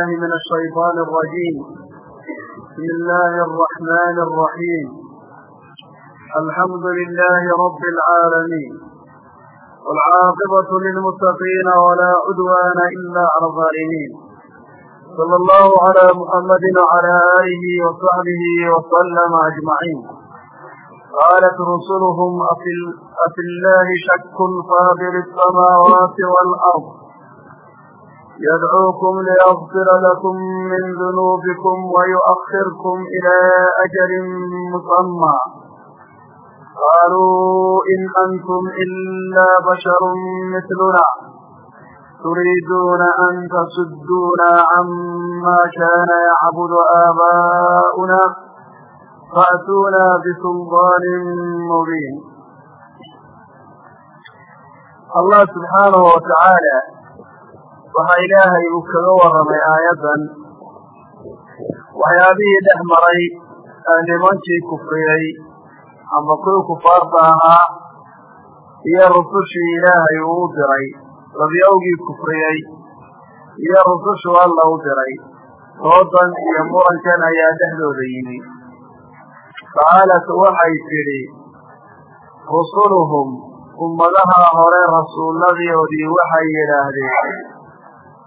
الله من الشيطان الرجيم بسم الله الرحمن الرحيم الحمد لله رب العالمين والعاقبة للمتقين ولا عدوان إلا على الظالمين صلى الله على محمد وعلى آله وصحبه وسلم أجمعين قالت رسلهم أفي الله شك فاطر السماوات والأرض يدعوكم ليغفر لكم من ذنوبكم ويؤخركم إلى أجل مصمى قالوا إن أنتم إلا بشر مثلنا تريدون أن تصدونا عما كان يعبد آباؤنا فأتونا بسلطان مبين الله سبحانه وتعالى waxaa ilaahay uu kaga warramay aayaddan. Waxyaabihii dhex maray nimankii kufriyey amba kuwii kufaarta ahaa iyo rusushii ilaahay uu u diray rabyowgii kufriyey iyo rusushu alla u diray doodan iyo murankan ayaa dhexdooda yimi. Qaalat waxay tidhi rusuluhum ummadaha hore rasuulladoodii waxay yidhaahdeen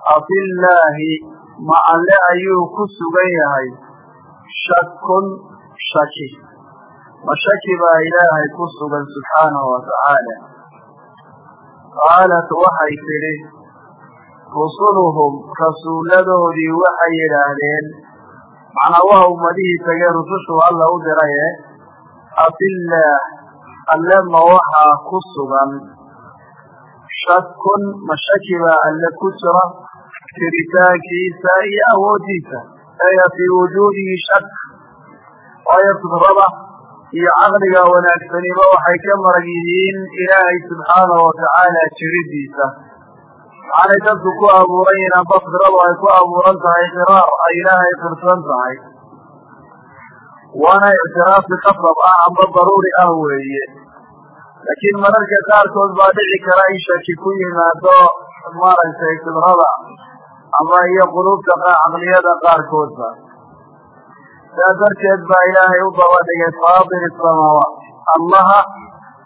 afillaahi ma alle ayuu ku sugan yahay? Shakun shaki. Ma shaki baa ilaahay ku sugan subxaanahu watacaala qaalat waxay tidhi rusuluhum rasuulladoodii waxay yidhaahdeen macnaa waa ummadihii tegee rusushu alla u diraye afillaah alle ma waxaa ku sugan. Shakun ma shaki baa alle ku jira jiritaankiisa iyo awoodiisa aya fii wujuudihi shak waayo fidrada iyo caqliga wanaagsaniba waxay ka marag yihiin ilaahay subxaanahu watacaala jiridiisa waxaanay dadku ku abuuran yihiin amba fidradu ay ku abuuran tahay qiraar ay ilaahay qirsan tahay waana ictiraafi qasab ah amba daruuri ah weeye laakiin mararka qaarkood baa dhici kara in shaki ku yimaado maaragtay fidrada ama iyo qulubta caqliyada qaarkoodba sidaa darteed baa ilaahay u daba dhigay faatir samaawaat allaha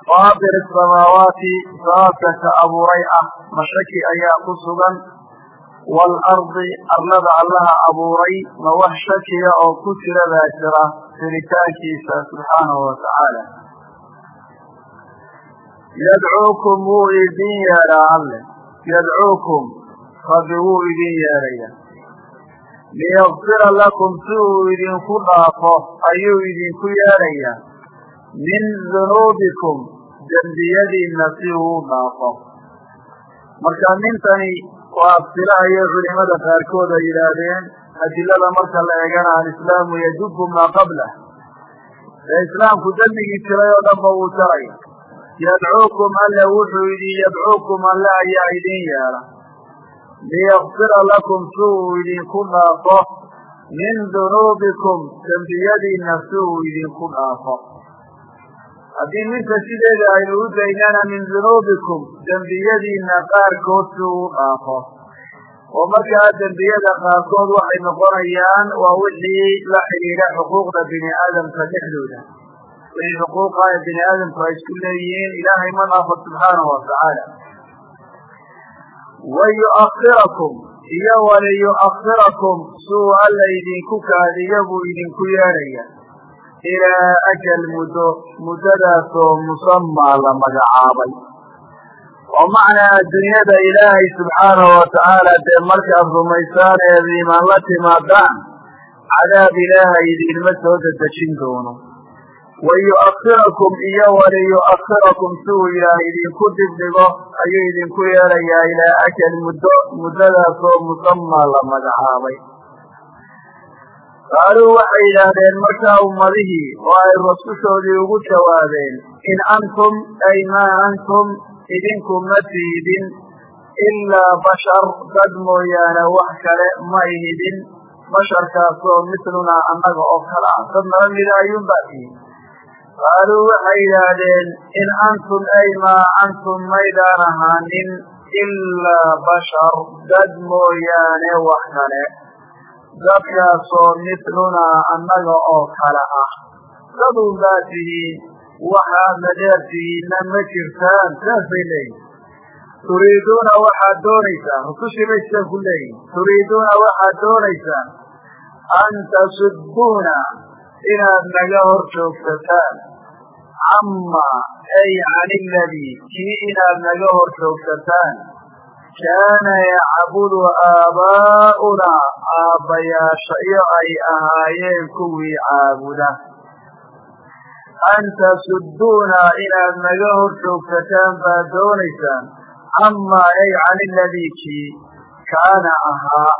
faatir asamaawaati sababka ka abuuray ah mashaki ayaa ku sugan waalardi arlada allaha abuuray ma wax shakiya oo ku jira baa jira jiritaankiisa subxaanahu watacaala yadcuukum wuu idin yeedhaa alle yadcuukum rabbi wuu idin yeedhaya liyakfira lakum si uu idinku dhaafo ayuu idinku yeedhayaa min dunuubikum dembiyadiinna si uu u dhaafo. Marka nintani waa absila ayay culimada qaarkood ay yidhaahdeen adilada marka la eegana alislaamu yajubu maa qablah ee islaamku dembigii jiray oo dhanba wuu jaraya yadcuukum alle wuxuu idin yadcuukum alle ayaa idin yeedha liyakfira lakum si uu idinku dhaafo min dunuubikum dembiyadiinna si uu idinku dhaafo haddii minta sideeda aynu u daynana min dunuubikum dembiyadiinna qaarkood si uu dhaafo oo markaa dembiyada qaarkood waxay noqonayaan waa wixii la xidhiidha xuquuqda bini aadamka dhexdooda wixii xuquuqa ee bini aadamku ay isku leeyihiin ilaahay ma dhaafo subxaanahu watacaala wayuakhirakum iyo waliyuakhirakum suu alla idinku kaadiyo buu idinku yeedhaya ilaa ajal muddo muddadaasoo musamaa la magacaabay oo macnaa addunyada ilaahay subxaanahu watacaala dee markaad rumaysaan eed iimaan la timaadaan cadaab ilaahay idinma soo dedejin doono wayuakhirakum iyo waliyuakhirakum si uu ilaah idinku dibdhigo ayuu idinku yeedhayaa ilaa ajal muddo muddadaasoo musamaa la magacaabay qaaluu waxay yidhaahdeen markaa ummadihii oo ay rasushoodii ugu jawaabeen in antum ay maa antum idinku ma tiidin ilaa bashar dad mooyaane wax kale ma ihidin basharkaasoo mislunaa annaga oo kale ah dad nala mida ayuunbaa tihin qaaluu waxay yidhaahdeen in antum ay maa antum maydaan ahaanin ilaa bashar dad mooyaane wax kale dadkaasoo mitlunaa annaga oo kale ah dadun baa tihiin dheer tihiinna ma jirtaan saasay leeyihiin turiiduuna waxaad doonaysaan rusushii bay ku leeyihiin turiiduuna waxaad doonaysaan an tasudduuna inaad naga hor joogsataan cama ay can iladii kii inaad naga hor joogsataan kaana yacbudu aabaa'unaa aabbayaashayo ay ahaayeen kuwii caabuda. An tasudduuna inaad naga hor joogsataan baad doonaysaan. Camaa ay can iladii kii kaana ahaa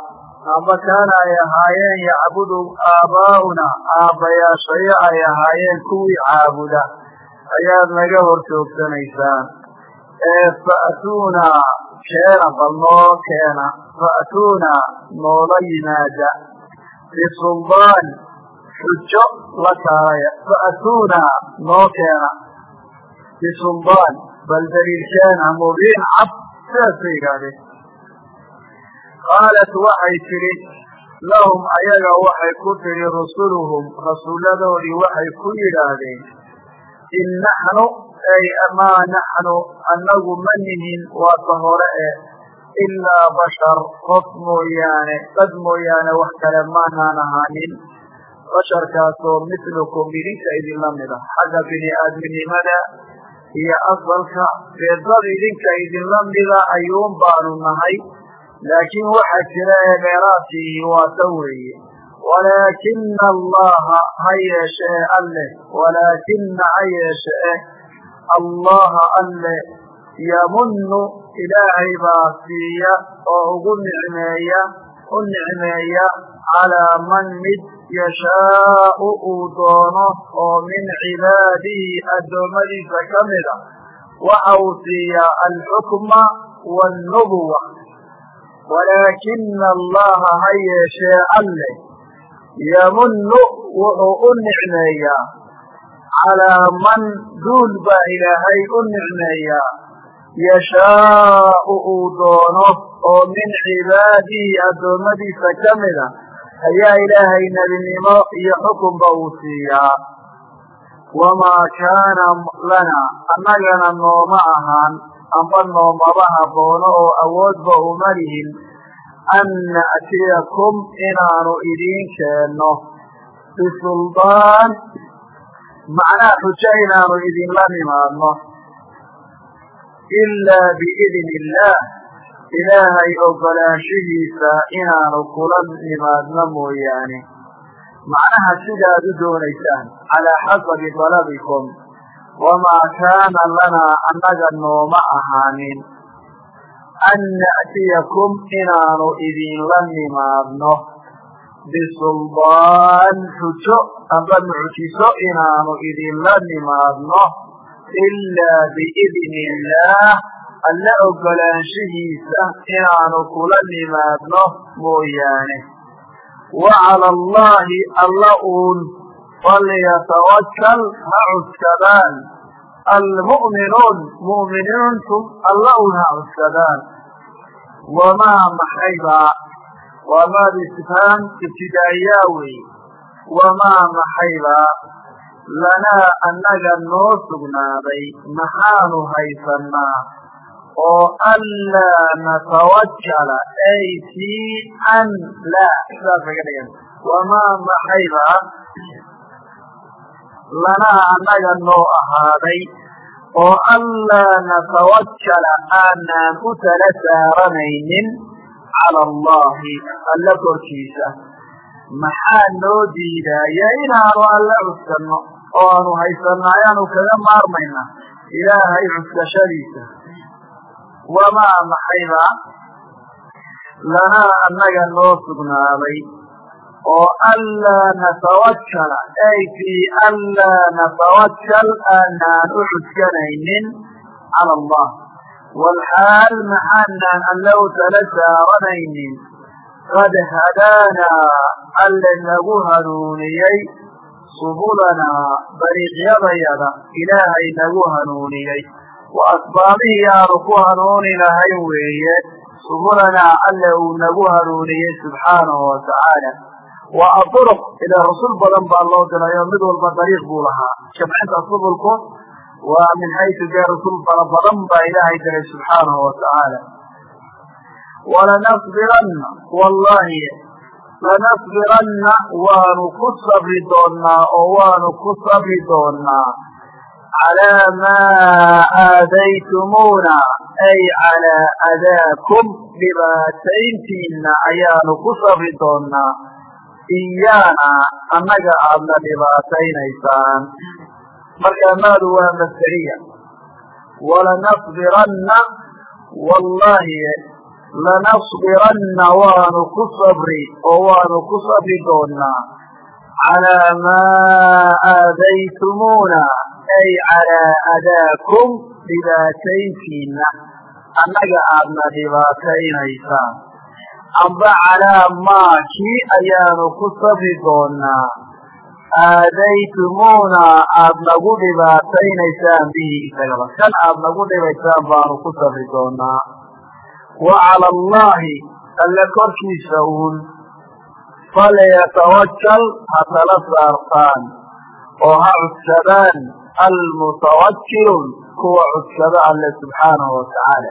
amba kaana ay ahaayeen yacbudu aabaa'una aabbayaashayo ay ahaayeen kuwii caabuda ayaad naga hor joogsanaysaan ee fa'tuuna keena bal noo keena. Fa'tuuna noola yimaada bisuldaan xujo la kaalaya fa'tuuna noo keena. Bisuldaan bal daliil keena mubiin cad sidaasay yidhaahdeen. Qaalat waxay tidhi lahum ayaga waxay ku tidhi rusuluhum rasuulladoodii waxay ku yidhaahdeen in naxnu ay maa naxnu annagu ma nihin waata hore e ilaa bashar qof mooyaane dad mooyaane wax kale maanaan ahaanin. Basharkaasoo mitlukum idinka idinla mid ah xagga bini aadminimada iyo asalka dee dad idinka idinla mida ayuun baanu nahay laakiin waxa jira ee dheeraadkii waa tan weeye walaakina allaha ha yeeshee alleh walaakina ha yeeshee allaha alleh yamunu ilaahay baa siiya oo ugu nicmeeya u nicmeeya calaa man mid yashaau uu doono oo min cibaadihi addoommadiisa ka mida waxa uu siiyaa alxukma wاnnubuwa walaakina allaha ha yeeshee alleh yamunu wuxuu u nicmeeyaa calaa man duul baa ilaahay u nicmeeyaa yashaau uu doono oo min cibaadihi addoommadiisa ka mida ayaa ilaahay nebinimo iyo xukunba uu siiyaa. Wamaa kaana lana annagana nooma ahaan amba noomaba haboono oo awoodba uma lihin an na'tiyakum inaanu idiin keenno bisuldaan macnaha xujo inaanu idinla nimaadno ilaa biidni illaah ilaahay ogolaanshihiisa inaanu kula nimaadno mooyaane macnaha sidaad u doonaysaan calaa xasabi dalabikum wamaa kaana lanaa annaga nooma ahaanin an na'tiyakum inaanu idinla nimaadno bisuldaan xujo amba mucjiso inaanu idinla nimaadno ilaa biidni illaah alle ogolaanshihiisa inaanu kula nimaadno mooyaane wa cala allahi alla uun falyatawakal ha cuskadaan almu'minuun mu'miniintu alla uun ha cuskadaan wamaa maxaybaa waa maad istifhaam ibtidaa'iyaa weeye wamaa maxaybaa lanaa annaga noo sugnaaday maxaanu haysannaa oo anlaa natawakala ay fii an laa sidaas laga dhigan wamaa maxaybaa lanaa annaga noo ahaaday oo anlaa natawakala aanaan u tala saaranaynin cala allahi alla korkiisa maxaa noo diidaaya inaanu alla cuskanno oo aanu haysanno ayaanu kaga maarmayna ilaahay cuskashadiisa wamaa maxayba lanaa annaga noo sugnaaday oo anlaa natawakala ay fii anlaa natawakal aanaan u cuskanaynin cala allah. Walxaal maxaanaan alla u tala saaranaynin qad hadaanaa alle nagu hanuuniyey subulanaa dariiqyadayada ilaahay nagu hanuuniyey. Wa asbaabihii aanu ku hanuuni lahayn weeye subulanaa alle uu nagu hanuuniyey subxaanahu watacaala waa aduruq ilaa rusul badan baa loo diray oo mid walba dariiq buu lahaa. Jamcinta subulku waa min xaysu dee rusul fara badan baa ilaahay diray subxaanahu watacaala walanasbiranna wallahi lanasbiranna waanu ku sabri doonnaa oo waanu ku sabri doonnaa. Calaa maa aadaytumuuna ay calaa adaakum dhibaatayntiinna ayaanu ku sabri doonnaa iyaana annaga aadna dhibaataynaysaan. Markaa maadu waa masderiya walanasbiranna wallahi lanasbiranna waanu ku sabri oo waanu ku sabri doonnaa. Calaa maa aadaytumuuna ay calaa adaakum dhibaatayntiinna annaga aadna dhibaataynaysaan amba calaa maa kii ayaanu ku sabri doonnaa aadaytumuuna aada nagu dhibaataynaysaan bihi isagaba kan aada nagu dhibaysaan baanu ku sabri doonnaa wa cala allahi alle korkiisa uun falyatawakal ha tala saartaan oo ha cudsadaan almutawakkiluun kuwa cudsada alle subxaanahu watacaala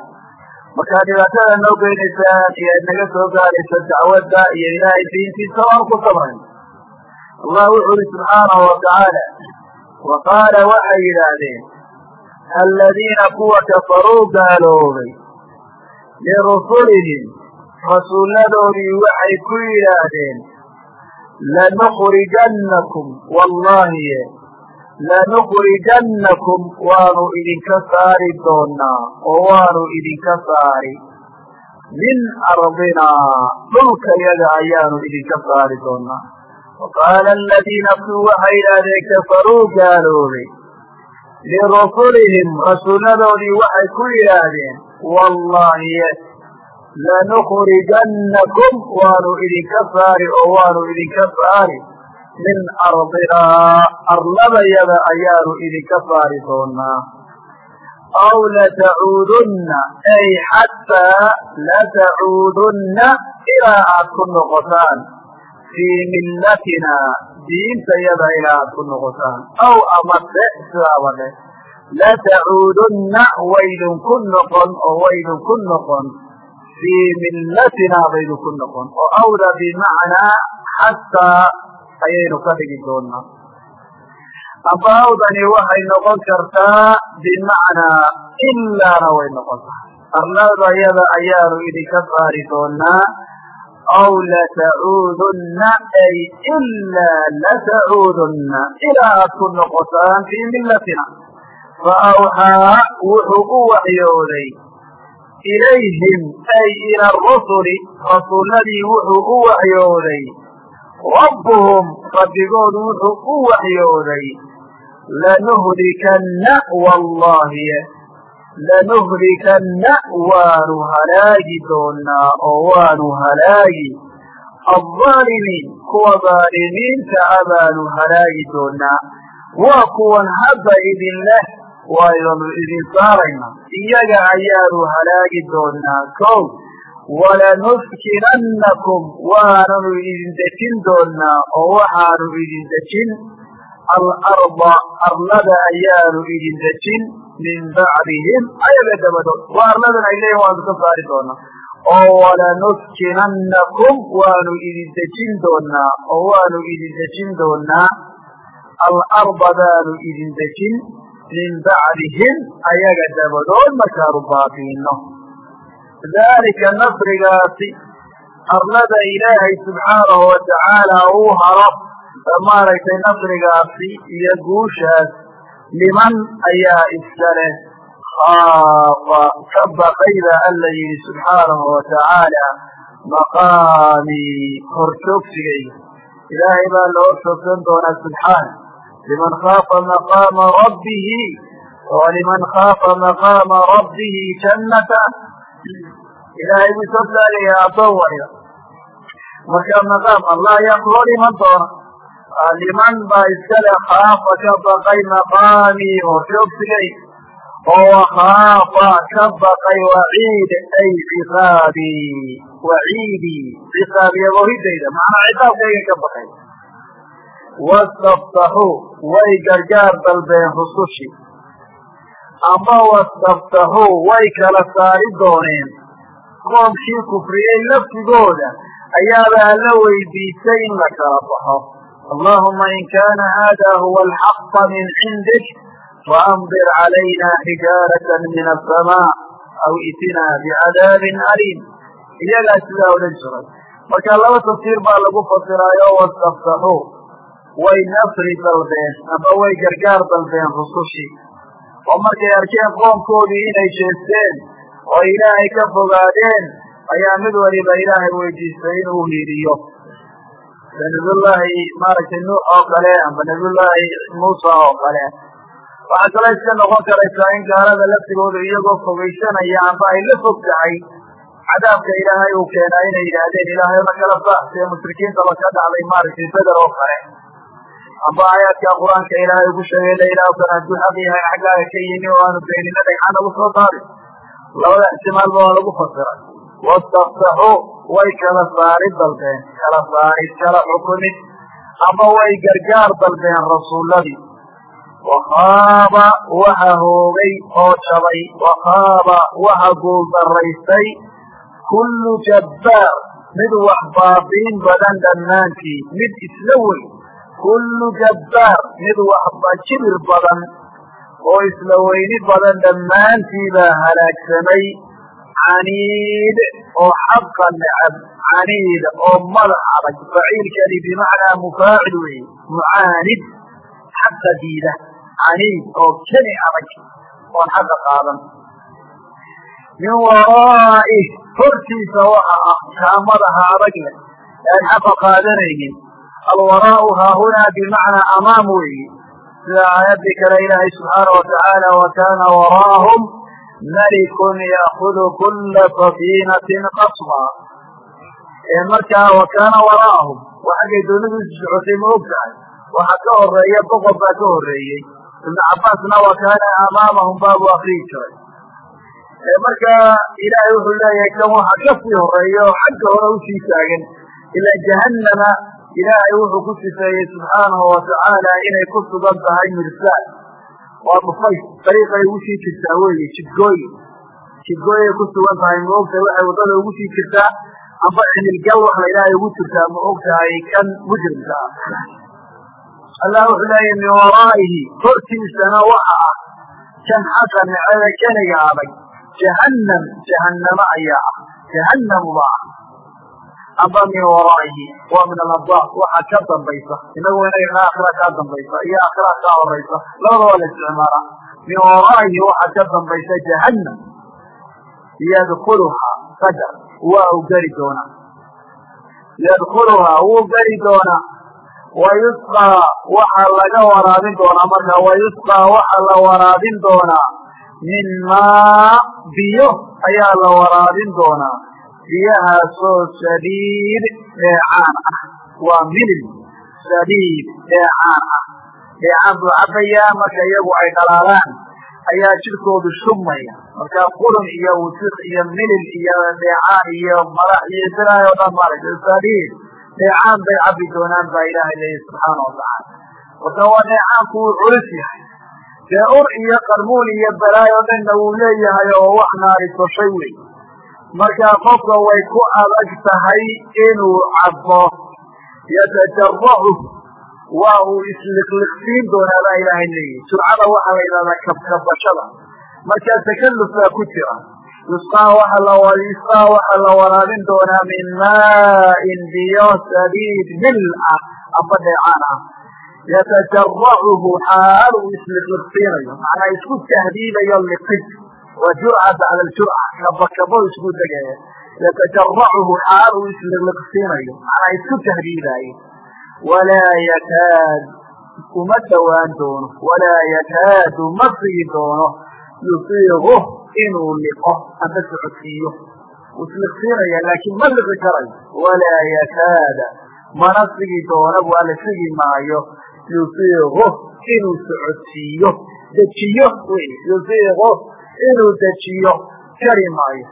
markaa dhibaatada noo geynaysaan iyo inaga soo gaaraysa dacwadda iyo ilaahay diintiisa waan ku sabrayn allah wuxu uhi subxaanahu watacaala wa qaala waxay yidhaahdeen aladiina kuwa kafaruu gaaloobay lirusulihim rasuulladoodii waxay ku yidhaahdeen lanukhrijannakum. Wallahi lanukhrijannakum waanu idinka saari doonaa oo waanu idinka saari min ardinaa dhulkayaga ayaanu idinka saari doonaa waqaala aladiina kuwi waxay yidhaahdeen kafaruu gaaloobay lirusulihim rasuulladoodii waxay ku yidhaahdeen wallahi lanukhrijannakum waanu idinka saari oo waanu idinka saari min ardinaa arladayada ayaanu idinka saari doonaa aw latacuudunna ay xataa latacuudunna ilaa aad ku noqotaan. Fii millatina diintayada ilaa ku noqotaan. Aw amase sidaaba latacuudunna waydinku noqon oo waydinku noqon. Fii millatina baydinku noqon. Oo awda bimacnaa xataa ayaynu ka dhigi doonaa amba awdani waxay noqon kartaa bimacnaa ilaana way noqon tahay. Arladayada ayaanu idinka saari doonaa aw latacuudunna ay ilaa latacuudunna ilaa aad ku noqotaan fii millatina. Fa awxaa wuxuu u waxyooday ilayhim ay ila rusuli. Rasuuladii wuxuu u waxyooday rabbuhum rabbigood wuxuu u waxyooday lanuhlikanna wallahi lanuhlikanna waanu halaagi doonaa oo waanu halaagi aaalimiin kuwa dhaalimiinta a baanu halaagi doonaa waa kuwan hadda idin leh waaynu idin saarayna iyaga ayaanu halaagi doonaa kow walanuskinannakum waananu idin dejin doonaa oo waxaanu idin dejin alarda arlada ayaanu idin dejin min bacdihim ayaga dabadood waa arladan ay waanu ka saari doonaa oo walanuskinannakum waanu idin dejin doonaa oo waanu idin dejin doonaa alarda baanu idin dejin min bacdihim ayaga dabadood markaanu baabiino dalika nasrigaasi arlada ilaahay subxaanahu watacaala uu haro maaragtay nasrigaasi iyo guushaas liman ayaa iska leh khaafa ka baqayda alla yidhi subxaanahu watacaala maqaamii horjoogsigayga ilaahay baa la horjoogsan doonaa subxaana. Liman khaafa maqaama rabbihi waliman khaafa maqaama rabbihi jannata ilaahay buu soo saarayaa addoon waliba marka maqaam allah ayaa kula dhiman doona. Liman baa iskale khaafa ka baqay maqaamii horjoogsigay oo wakaafa ka baqay waciid ay ciqaabii waciidii ciqaab yabohidayda macnaa ciqaabkayga ka baqay. Wastaftaxuu way gargaar dalbeen rusushii ama wastaftaxuu way kala saari dooneen qoomkii kufriyey laftigooda ayaaba alla weydiisay in la kala baxo allahuma in kaana hada huwa alxaqa min cindik faamdir calayna xijaarata min asamaa aw itinaa bicadaabin aliim iyagaa sidaa odhan jiray marka laba tafsiir baa lagu fasiraayo wastaftaxuu way nasri dalbeen ama way gargaar dalbeen rusushii oo markay arkeen qoomkoodii inay jeesteen oo ilaahay ka fogaadeen ayaa mid waliba ilaahay weydiistay inuu hiiliyo nabiyullaahi maaragtay nuux oo kale amba nabiyullaahi muusa oo kale. Waxaa kale iska noqon karaysaa in gaalada laftigooda iyagoo fogaysanaya amba ay la fog tahay cadaabka ilaahay uu keenaa inay yidhaahdeen ilaahay na kala saax see mushrikiintaba ka dhacday maaragtay beder oo kale amba aayaadka qur'aanka ilaahay ugu sheegay la ilaah kan hadduu xaq yahay xaggaaga ka yimi oo aanu beenina dhagxaan nagu soo daari labada ixtimaalba waa lagu fasiray. Wastaftaxuu way kala saari dalbeen kala saarid kala xukumid ama way gargaar dalbeen rasuuladii wakhaaba waxa hoogay oo jabay. Wakhaaba waxa guuldaraystay kullu jabbaar mid wax baabiin badan dhammaantii mid isla wey kullu jabbaar mid waxba jibir badan oo isla weyni badan dhammaantii baa halaagsamay caniid oo xaqa necab caniid oo madax adag faciilkani bimacnaa mufaacil weeye mucaanid xaqa diida caniid oo keni adag oon xaqa qaadan min waraaih hortiisa waxa ah kaa madaxa adag leh aan xaqa qaadanaynin alwaraau haahunaa bimacnaa amaam weeye sida aayadii kale ilaahay subxaana watacaala wa kaana waraahum malikun yaakudu kula safiinatin qasba markaa wa kaana waraahum waa xaggay socotay ma og tahay waxa ka horreeya boqor baa ka horeeyey ibnu cabaasna wa kaana amaamahum baabu akriyi jiray markaa ilaahay wuxuu leeyahay kan waxa ka sii horreeya oo xagga hore u sii taagan ilaa jahannama ilaahay wuxuu ku sifeeyey subxaanahu watacaala inay ku sugan tahay mirsaal waa dhufays dariiqay ugu sii jirtaa weeye jidgooye. Jidgooyay ku sugan tahay ma ogtahay waxay waddada ugu sii jirtaa amba cimilgal wax la ilaahay ugu jirtaa ma og tahay kan mujrimka ah. Allah wuxuu leeyahy min waraa'ihi hortiisana waxa ah. Kan xaqa necada keniga adag jahannam jahannamo ayaa ah. Jahannamu baa. ah amba min waraa'ihi waa min aladdaaf waxa ka dambaysa inagu inagana aakhira kaa dambaysa iyo aakhira kaa horaysa labada waa la isticmaalaa. Min waraa'ihi waxa ka dambaysa jahannam. Yadkuluhaa qadar waa u geli doonaa yadkuluhaa wuu geli doonaa wayusqaa waxa laga waraabin doonaa marka wayusqaa waxa la waraabin doonaa min maa biyo ayaa la waraabin doonaa biyahaasoo sadiid dheecaan ah. Waa milil sadiid dheecaan ah. Dheecaan buu cabbayaa marka iyagu ay dhalaalaan ayaa jidhkoodu shubmaya markaa qulun iyo wusik iyo milil iyo dheecaan iyo madax iyo silaay o dhan maaragtay sadiid dheecaan bay cabbi doonaan baa ilaahay leeyahy subxaana watacaala marka waa dheecaanku wuu culus yahay. Dee ur iyo qarmuun iyo balaay o dhanna wuu leeyahay oo wax naari toshay wey markaa qofka way ku adag tahay inuu cabbo yatajaracu waa uu isliqliqsiin doonaa baa ilaahay leeyahy surcada waxaa la yidhahdaa kabkabashada. Markaa takalluf baa ku jira. Yusqaa waxa la yusqaa waxaa la waraabin doonaa min maa'in biyo sadiid mil ah amba dheecaan ah. Yatajaracuhu xaal uu isliqliqsiinayo. Macnaa isku tahdiidayo liqid waa jurca bacda aljurca kabakabo isku degaya yatajaracuhu xaal uu isliqliqsiinayo macnaa isku tahdiidaayo. Walaa yakaad uma dhowaan doono. Walaa yakaadu ma sigi doono. Yusiiqu inuu liqo ama socodsiiyo isliqsiinaya laakiin ma liqi karayo. Walaa yakaada mana sigi doono waa la sigi maayo. Yusiiqu inuu socodsiiyo dejiyo yusiiqu inuu dejiyo kari maayo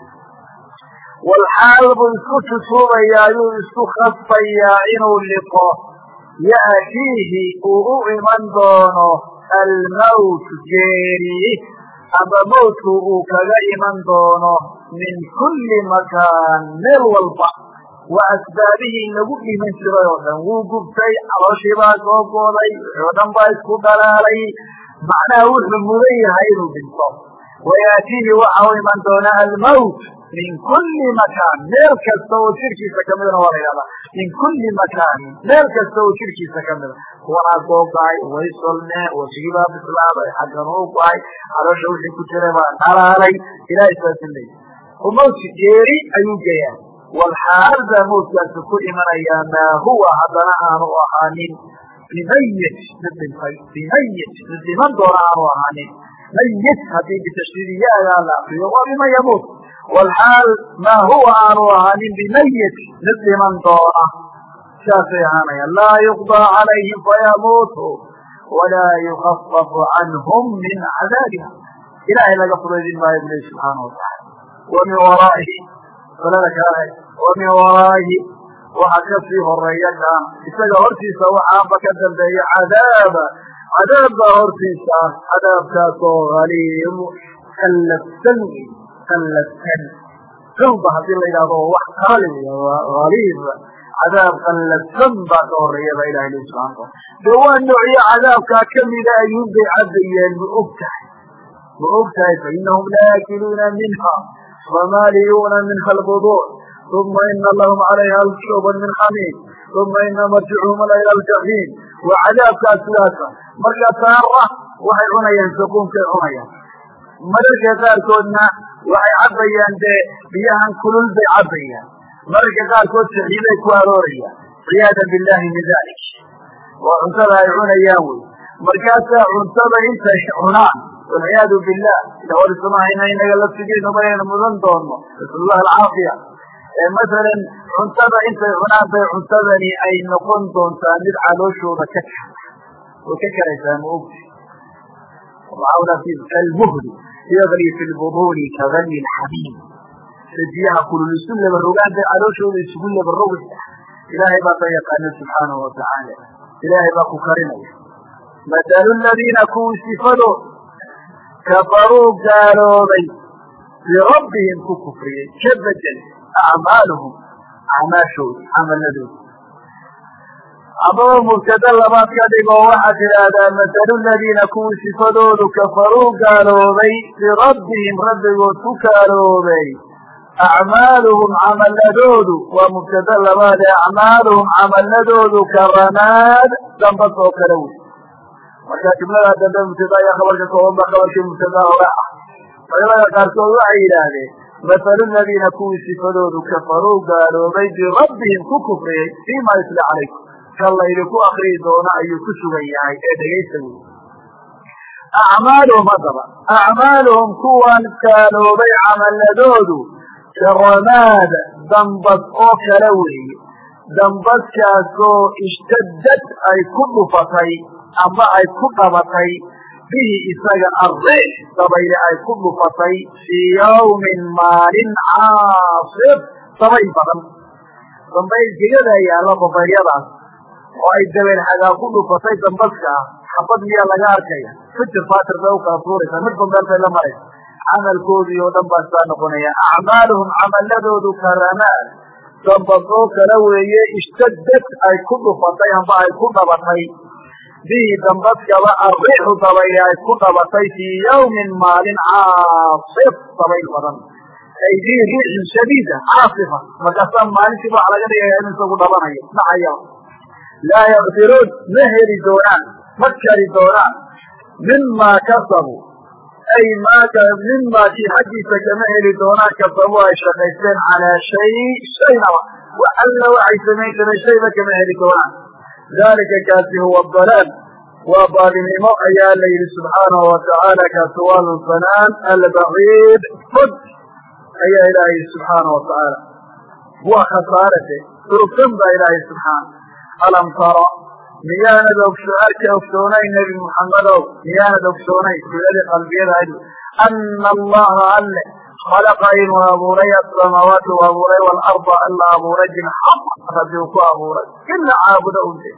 walxaal buu isku tutuubayaa yuu isku khasbayaa inuu liqo. Ya'tiihi uu u iman doono almawt geeri ama mawtku uu kaga iman doono min kulli makaan meel walba. Waa asbaabihii lagu dhiman jiray oo dhan wuu gubtay calooshii baa soo gooday wixii o dhan baa isku dhalaalay macnaha wuxuu mudan yahay inuu dhinto wayaatiihi waxa u iman doona almawt min kulli makaan meel kasta oo jirkiisa kamidana waa la yidhahdaa min kulli makaanin meel kasta oo jirkiisa kamida kuwanaa googaay way solnee wasiibaa bislaaday xaggan u goay caloosha wixii ku jiray baa dhalaalay ilahay saasin leeyi mawti geeri ayuu geeyaa walxaal baa mawtkaasi ku imanayaa maa huwa haddana aanu ahaanin bimayit mid dhintay bimayit mid dhiman doona aanu ahaanin mayit haddii bitashdiidiyaagaa la akriyo waa biman yamuut walxaal maa huwa aanu ahaanin bimayit mid dhiman doona saasay ahaanayaan laa yuqdaa calayhim fayamuutu walaa yukafafu canhum min cadaabiha ilaahay laga fudaydin maayo bu lehi subxaana wataala wa min waraa'ihi salada kale wa min waraa'ihi waxa ka sii horreeya kaana isaga hortiisa waxaanba ka dambeeya cadaaba cadaab baa hortiisa ah cadaabkaasoo haliim kallafsan kallafsan xunba haddii la yidhahdo wax kale haliim cadaab kallafsan baa ka horreeya baa ilahay lehi subxana wataala dee waa noocyo cadaabkaa kamida ayuun bay cabayeen ma og ma og tahay fa inahum laakiluuna minha famaliyuuna minha lbuduur uma ina lahum calayha shuban min xamiim uma ina marjicuhum ila aljaxiim waa cadaabkaas sidaasa marka saara waxay cunayaan saquunkay cunayaan. Mararka qaarkoodna waxay cabayaan dee biyahan kulul bay cabayaan. Mararka qaarkood saxiibay ku aroorayaan. Ciyaada billahi min dalik waa cuntada ay cunayaan wey. Markaasaa cuntada intay cunaan walciyaadu billah ila warisumahayna inaga laftigeenu bayaynu mudan doono nasalullah alcaafiya masalan cuntada intay cunaan bay cuntadani ay noqon doontaa mid calooshooda ka way ka karaysaa ma ogti kalmuhli yagli fi lbuduuni kagani sida biyaha kulul isu laba rogaan bay calooshooda isugu laba rogaysa ilaahay baa ka yaqaana subxaanahu watacaala ilaahay baa ku karinaya. Matalu ladiina kuwii sifadood kafaruu gaaloobay birabbihim ku kufriyey ka bedel acmaaluhum acmaashooda camaladooda amaba mubtada labaad ka dhigoo waxaad tidhaahdaa matalu ladiina kuwii sifadoodu kafaruu gaaloobay birabbihim rabbigood ku gaaloobay acmaaluhum camaladoodu waa mubtada labaad ee acmaaluhum camaladoodu karamaad dambas oo kale wey marka jumladaa dambe mubtada ayaa khabarka kooban ba khabarkii mubtadaa hore ah culamada qaarkood waxay yidhaahdeen mahalu ladiina kuwii sifadoodu kafaruu gaaloobay birabbihim ku kufriyey fiima yutla calaykum ka laydinku akriyi doono ayuu ku sugan yahay ee dhegaysta wey acmaaluhum haddaba acmaaluhum kuwan gaaloobay camaladoodu karamaad dambas oo kale weeye dambaskaasoo ishtadad ay ku dhufatay ama ay ku dhabatay bihi isaga arriix dabayle ay ku dhufatay fii yawmin maalin caasif dabayl badan. Dambayl gegada yaalla dabaylyadaas oo ay dabeel xagaa ku dhufatay dambaska ah xabad miyaa laga arkaya. Fitir fatir bay u kala tuuraysaa midba meel bay la maraysa camalkoodii oo dhan baa saa noqonaya. Acmaaluhum camaladoodu karamaad dambas oo kale weeye ishtadad ay ku dhufatay amba ay ku dhabatay bihi dambaskaba arriixu dabayle ay ku dhabatay fii yawmin maalin caasif dabayl badan. Ay fii riixin shadiida caasifa markaasaa maalintiiba waxa laga dhigaya in isagu dhabanayo? Dhacayaba laa yakfiruun ma heli doonaan ma kari doonaan. Mima kasabuu ay mimaa kii xaggiisa kama heli doonaan kasabu ay shaqaysteen calaa shay shaynaba wax alla waxay samayn shayba kama heli doonaan dalika kaasi huwa dalaal. Waa baadinimo ayaa la yidhi subxaanahu watacaala kaasi waa lunsanaan albaciid fog ayaa ilaahay subxaana watacaala waa khasaarate durugsan baa ilaahay subxaana. Alam tara miyaanad arka ogsoonayn nebi muxammedow miyaanad ogsoonayn filadii qalbiyadaadu ana allaha alle khalaqa inuu abuuray asamaawaati u abuuray waalarda alla abuuray bilxaq rabbi uu ku abuuray ina caabuda unte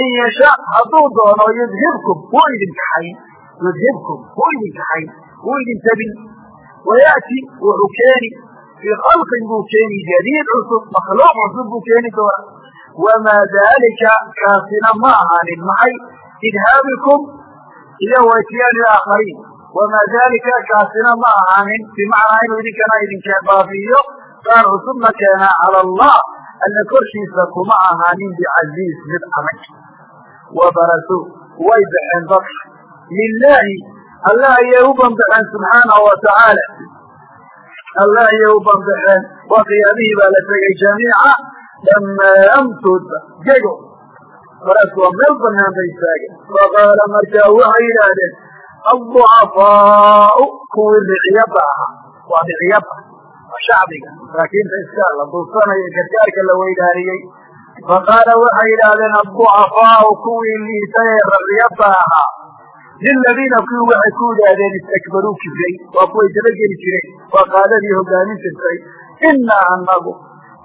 in yasha hadduu doono yudhibkum wuu idin kaxayn yudhibkum wuu idin kaxayn wuu idin tabin wayaati wuxuu keeni fii khalqin buu keeni jadiid cusub makhluuq cusub buu keeni doona wamaa dalika kaasina ma ahaanin maxay idhaabikum iyo watiyaani aakhariin wamaa dalika kaasina ma ahaanin bimacnaa inuu idinkana idinka baabi'iyo qaar cusubna keenaa cala allah alla korshiisa kuma ahaanin bicasiiz mid adag wabarasuu way baxeen dadka lilaahi alla ayay u banbaxeen subxaanahu watacaala alla ayay u banbaxeen waa qiyaamihii baa la tegay jamiica dhammaantoodba jego faraas waa meel banaan bay istaageen faqaala markaa waxay yidhaahdeen adducafaau kuwii dhiciyada ahaa waa dhiciyada waa shacbiga. Masaakiinta iska la duubsanayo gargaarka la weydaariyey faqaala waxay yidhaahdeen adducafaau kuwii liitay ee raciyada ahaa liladiina kuwii waxay ku yidhaahdeen istakbaruu kibray waa kuway dabageli jireen. Waa qaadadii hogaamin jirtay. Inaa anagu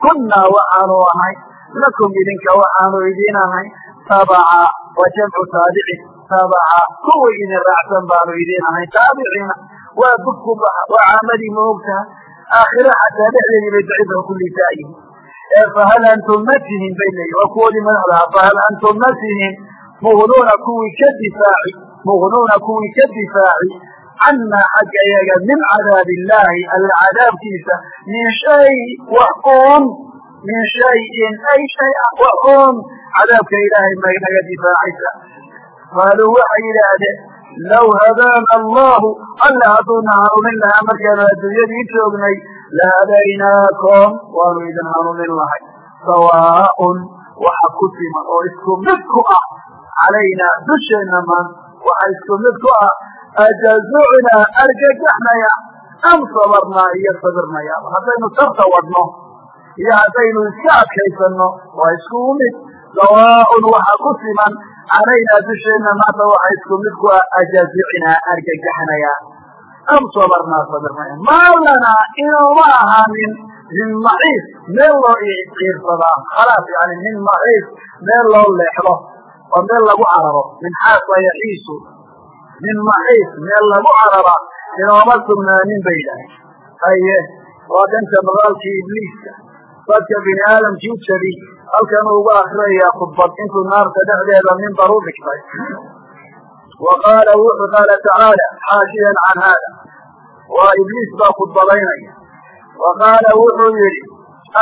kunnaa waxaanu ahay. Lakum idinka waxaanu idin ahay. Tabaca waa jamcu taabicin tabaca kuway idin raacsan baanu idin ahay taabiciina waa budku baxa waa caamadii ma aakhira xataa dhexdeedii bay daciifka ku liitaayihin fahal antum ma bay leeyihiin waa kuwoodii madaxdaha fahal antum ma tihin kuwii ka difaaci muhnuuna kuwii ka difaaci cannaa xagga iyaga min cadaab illaahi alla cadaabkiisa min shay waxuun min shayin ay shay waxuun cadaabka ilaahay magnaga difaacaysa qaaluu waxay yidhaahdeen low hadaana allahu alla hadduuna hanuunin lahaa markaanu adduunyadii joognay lahadaynaakum waanu idin hanuunin lahay sawaaun waxa ku siman oo isku mid ku ah calaynaa dusheenna maan waxa isku mid ku ah ajazucnaa argagaxnaya am sabarnaa iyo sabirnaya haddaynu sarta wadno iyo haddaynu iska adkaysanno waa iskugu mid sawaaun waxa ku siman calaynaa dusheenna maanta waxa isku mid ku ah ajazucnaa argagaxnaya am sabarnaa sabirnaya maa inuuma ahaanin min maciis meel loo ciirsadaa khalaas yani min maciis meel loo leexdo oo meel lagu cararo. Min xaasa yaxiisu min maxiis meel lagu carara. Inooma sugnaanin bay yidhaaheen haye waa dhanka madaalkii ibliiska dadka bini aadamkii u jabi halkan ugu akrinayaa khudbad intuu naarta dhexdeeda mimbar u dhigtay. Wa qaala wuxuu qaala tacaala xaashiyan can haada. Waa ibliis baa khudbadaynaya. Wa qaala wuxuu yidhi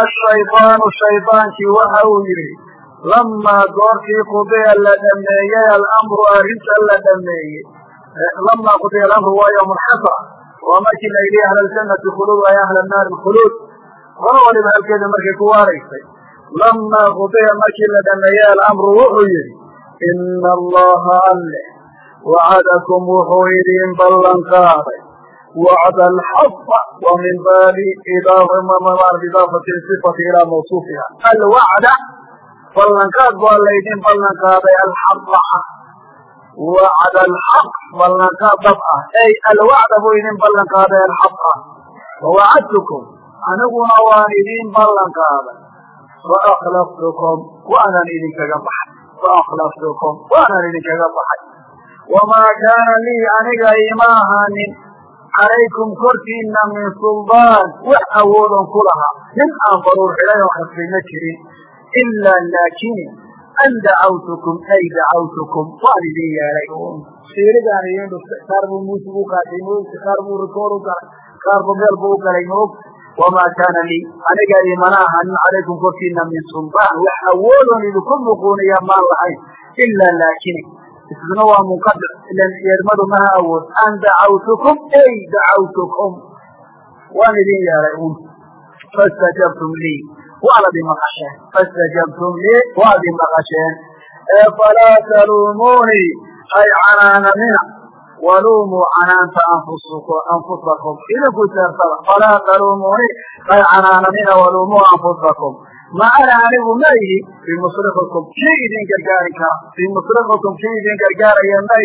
ashaydaanu shaydaankii waxa uu yidhi lamaa goortii qudiya la dhameeyey alamru arrinta la dhameeyey lamaa qudiya alamru waa yawm alxasra waa markii la yidhi khuluud ay ahla annaari khuluud. Qolo waliba halkeeda markay ku waaraysay lamaa qudiya markii la dhameeyey alamru wuxuu yidhi ina allaha alle wacadakum wuxuu idin ballan qaaday wacd alxaqa wa min baabi idaafati sifati ilaa mawsuufiha. Alwacda ballanqaad baa laydin ballan qaaday alxaqa. Ah wacd alxaq ballanqaad dab ah. Ey alwacda buu idin ballan qaaday alxaq ah wawacadtukum aniguna waan idin ballan qaaday faakhlaftukum waanan idinkaga baxay faakhlaftukum waanan idinkaga baxay wamaa kaana lii aniga ima ahaanin calaykum korkiina min suldaan wax awoodon ku lahaa nin aan baruur oo khasbay ma jirin ilaa laakin an dacawtukum ay dacawtukum waan idin yeelay siirigaan idin dhuftay qaar buu muusig u qaatay maogta qaar buu rikoor u galay qaar buu u galay maogta wamaa kaana lii aniga imana ahanin calaykum korkiina min suldaan wax awoodon idinku muquuniya maan lahayn ilaa laakin isna waa munqadic ilan yeedmadu maha awood an dacawtukum ay dacawtukum waan idin yeelay un fastajabtum lii waad i maqasheen fastajabtum lii waad i maqasheen falaa taluumuunii ay canaanamina waluumuu canaanta anfusakum idinku seersada falaa taluumuunii ay canaanamina waluumuu anfusakum ma ana anigu ma ihi bimusrikikum kii idin gargaari kara bimusrikikum kii idin gargaaraya ma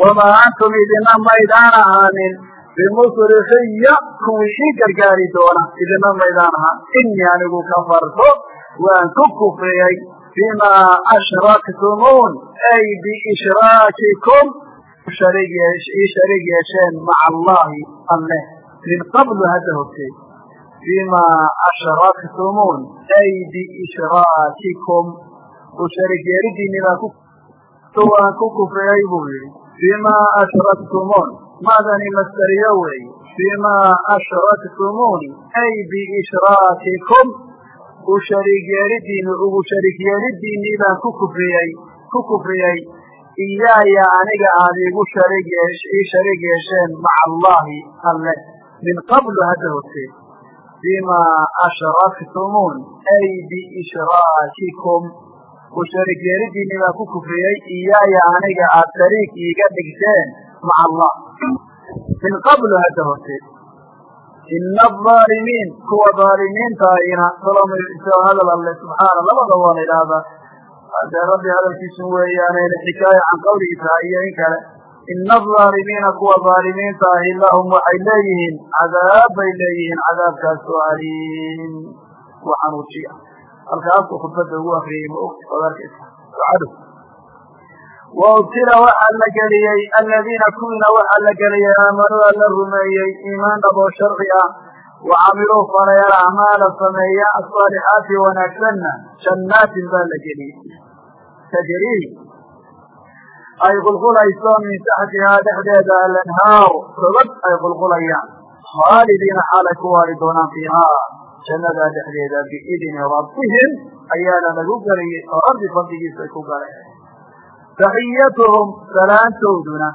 wamaa antum idina maydaan ahaanin bimusrikiya kuwii ii gargaari doona idina maydaan ahaan inii anigu kafarto waan ku kufriyey bima ashraktumuun ay biishraakikum ii sharig yeesheen maca allahi alleh min qablu hadda horteed bima ashraktumuun ay biishraakikum u sharig yeelidiinni baa waan ku kufriyey buu yihi bima ashraktumuun maadani masdariyo weeye bima ashraktumuuni ay biishraakikum u shariig yeelidiini ugu shariik yeelidiinnii baan ku kufriyey ku kufriyey iyaaya aniga aad igu ii shariig yeesheen maca allahi alle. Min qablu hadda horteed bima ashraktumuun ay biishraakikum. U shariik yeelidiinnii baan ku kufriyey iyaaya aniga aad shariik iiga dhigteen maca allah. Min qablu hadda horteed ina alaalimiin kuwa aalimiintaahina hadal alle subxaana labada waa la idhaahdaa dee rabbi hadalkiisu weeyaanayna xikaaya can qawlihi iyo in kale ina alaalimiina kuwa aalimiinta ahi lahum waxay leeyihiin cadaab bay leeyihiin cadaabkaas oo aliim. Wa xanuujiya halkaasuu khudbada ugu akriyey ma ogti ood arkaysa. Cadow waubtila waxaa la geliyey aladiina kuwiina waxaa la geliyey aamanuu alla rumeeyey iimaan dhaboo sharci ah wa camiluu falayal acmaala sameeya asaalixaati wanaagsanna jannaatin baa la geliyey tajrii ay qulqulayso min taxtihaa dhexdeeda alanhaaru togad ay qulqulayaan khaalidiina xaalay ku waari doonaan fiihaa jannadaa dhexdeeda biidni rabbihim ayaana lagu geliyey oo rabbi fadligiisa ay ku galeen taxiyatuhum salaantooduna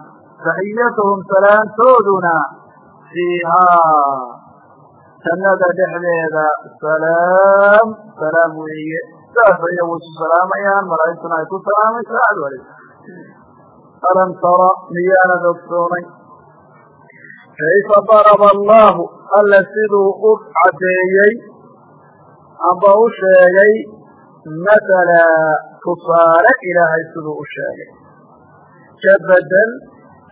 taxiyatuhum salaantooduna fiihaa jannada dhexdeeda salaam salaam weeye saas iyagu isu salaamayaan malaa'igtuna ay ku salaamayso axad wali. Alam tara miyaanad ogsoonay kayfa daraba allahu alla siduu u caddeeyey amba u sheegay matala tusaale ilaahay siduu u sheegay. Ka bedel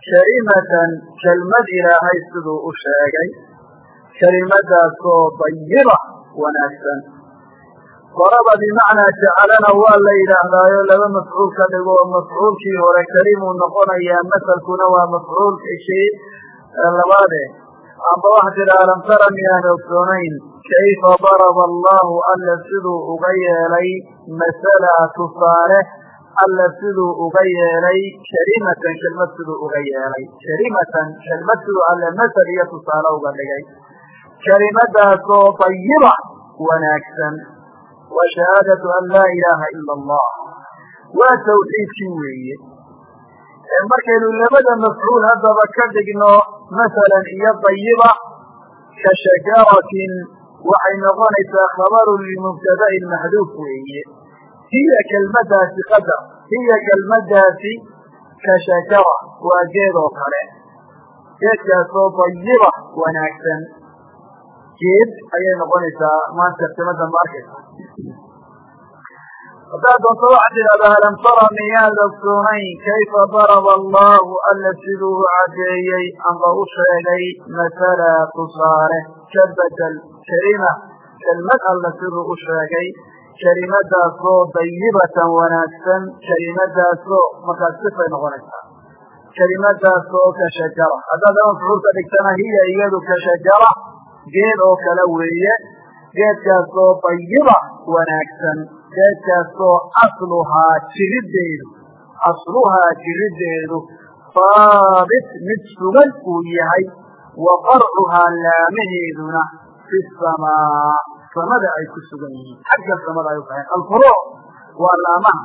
kalimatan kelmad ilaahay siduu u sheegay. Kelimadaasoo dayiba wanaagsan daraba bimacnaa jacalana waa la yidhaahdaayo laba mafcuul ka dhigo oo mafcuulkii hore kelimuu noqonayaa masalkuna waa mafcuulkii labaade. Amba waxa tidha alam tara miyaan ogsoonayn kayfa daraba allahu alla siduu uga yeelay masala tusaale alla siduu uga yeelay kalimatan kelmad siduu uga yeelay. Kalimatan kelmad siduu alle masal iyo tusaale uga dhigay. Kelimadaasoo dayiba wanaagsan wa shahaadatu an laa ilaaha ila allah waa tawxiidkii weeye. Markaynu labada mafcuul haddaba ka dhigno masalan iyo dayiba ka shajaratin waxay noqonaysaa khabarun limubtada'in maxduuf weeye. Hiya kelmadaasi qadar hiya kelmadaasi ka shajara waa geed oo kale. Geedkaasoo dayiba wanaagsan geed ayay noqonaysaa maanta timada ma arkaysa haddaad doonto waxaad tidhahdaa alam tara miyaad ogsoonayn kayfa daraba allahu alla siduu u caddeeyey amba u sheegay masala tusaale ka bedel kelmad alla siduu u sheegay kelimadaasoo dayibatan wanaagsan kelimadaasoo markaas sifay noqonaysaa kelimadaasoo ka haddaad ama fuxuulka dhigtana hiya iyadu ka geed oo kale weeye geedkaasoo dayiba wanaagsan geedkaasoo asluhaa jirideedu asluhaa jirideedu haabit mid sugan uu yahay wa farcuhaa laamaheeduna fi samaa samada ay ku sugan yihiin. Xagga samada ay u kahayn alfuruuc waa laamaha.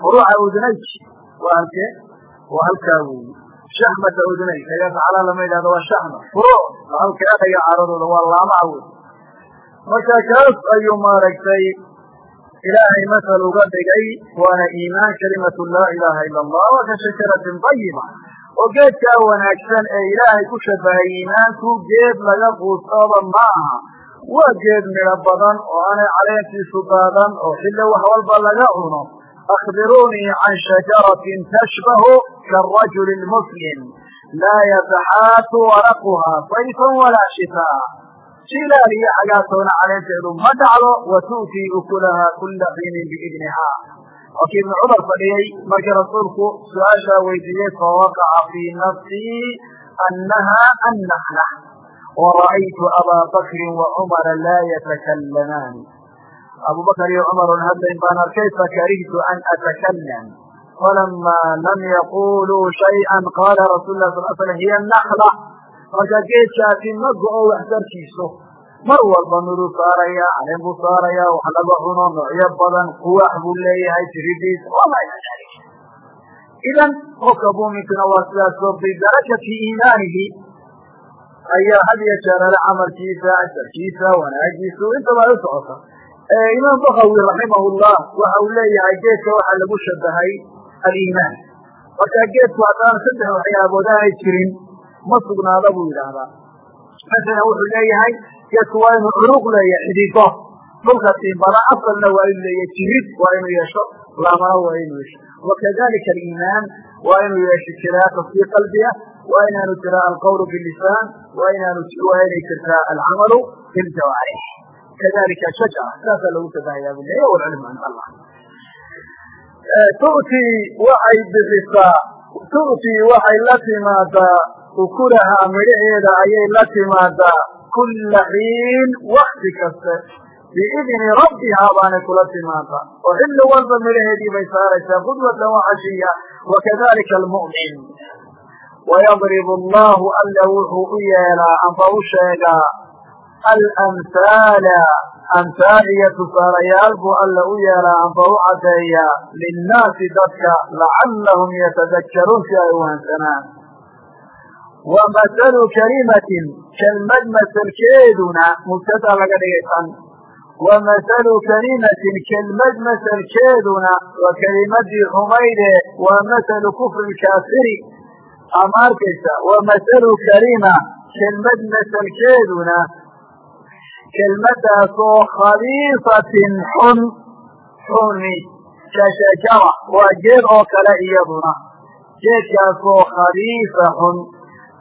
Furuuca udunayj waa halkee? Waa halkaa weyi shaxmata udunayj agaaala lama yidhahdo waa shaxma furuuc waa halka eraya caradooda waa laamaha wey marka kaas ayuu maaragtay ilaahay masal uga dhigay waana iimaan kalimatu laa ilaaha ila allah waa ka dayiba oo geedkaa wanaagsan ee ilaahay ku shabahay iimaanku geed laga quustooba ma aha waa geed midho badan oo aanay caleentiisu daadan oo xilli wax walba laga cuno akhbiruunii can shajaratin tashbahu kaarajuli lmuslim laa yataxaatu waraquha sayfan walaa shitaa jilaal iyo xagaatoona caleenteedu ma dhacdo wa tu'tii ukulaha kula xiinin biidniha waakii ibnu cumar fadhiyey markii rasuulku su'aashaa weydiiyey fawaqaca fii nafsii annaha annahla wara'aytu abaa bakrin wa cumara laa yatakallamaani abubakar iyo cumarun hadlayn baan arkay fakarihtu an atakalam falamaa lam yaquluu shayئa qaala rasul lah sal slam hiya nakla marka geedkaasi ma go-o waxtarkiiso mar walba miduu saaraya caleen buu saaraya wax laga cuno noocyo badan quwaax buu leeyahay tiridiis wama ila dalik idan qofka muuminkuna waa sidaasoo bidarakati iimaanihi ayaa had iyo jeer ale camalkiisa ajarkiisa wanaagiisu intaba ay u socota imaam bakawi raximah llah waxa uu leeyahay geedka waxaa lagu shabahay aliimaan marka geedku haddaan saddex waxyaabood aanay jirin ma sugnaada buu yidhaahdaa. Masalan wuxuu leeyahay geedku waa inuu curuq leeyahay xidido dhulka tiimbada asalna waa inuu leeyahay jirid waa inuu yeesho laamana waa inuu yeesho. Wakadalika aliimaan waa inuu yeesho jiraa tasdiiq qalbiga waa inaanu jiraa alqawlu bilisaan waa inaanu waa inay jirtaa alcamalu biljawaarix kadalika shajara saasaa lagu shabahayaa bu leeya walcilmu cind allah tu'tii waxay bixisaa tu'tii waxay la timaadaa ukulahaa midhaheeda ayay la timaadaa kulla xiin wakti kaste. Biidni rabbihaa baanay kula timaadaa. Oo xilli walba midhaheedii bay saaraysaa qudwatan waxashiya wakadalika almu'min. Wayadribu allahu alla wuxuu u yeelaa amba u sheegaa alamhaala amhaal iyo tusaalayaal buu alla u yeelaa amba u caddeeyaa linnaasi dadka lacallahum yatadakkaruun si ay u hansanaan wa masalu kalimatin kelmad masalkeeduna mubtada laga dhigay tan wa masalu kalimatin kelmad masalkeeduna waa kelimadii xumayde waa masalu kufri lkaafiri ama arkaysa wa masalu kalima kelmad masalkeeduna kelmadaasoo khabiisatin xun xuni ka shajara waa geed oo kale iyaduna geedkaasoo khabiisa xun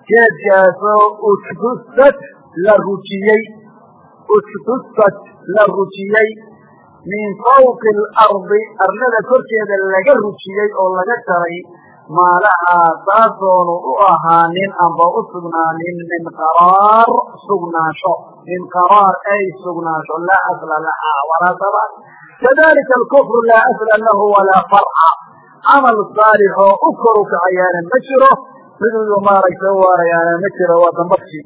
geedkaasoo ustusat la rujiyey ustusat la rujiyey min fawqi alardi arlada korkeeda laga rujiyey oo laga jaray maalahaa taasoonu u ahaanin amba u sugnaanin min qaraar sugnaansho min qaraar ay sugnaansho laa asla lahaa walaa sabat kadalika alkufru laa asla lahu walaa farca camal saalixoo u kor u kacayaana ma jiro. Miduu maaragtay u waarayaana ma jiro waa dambadkii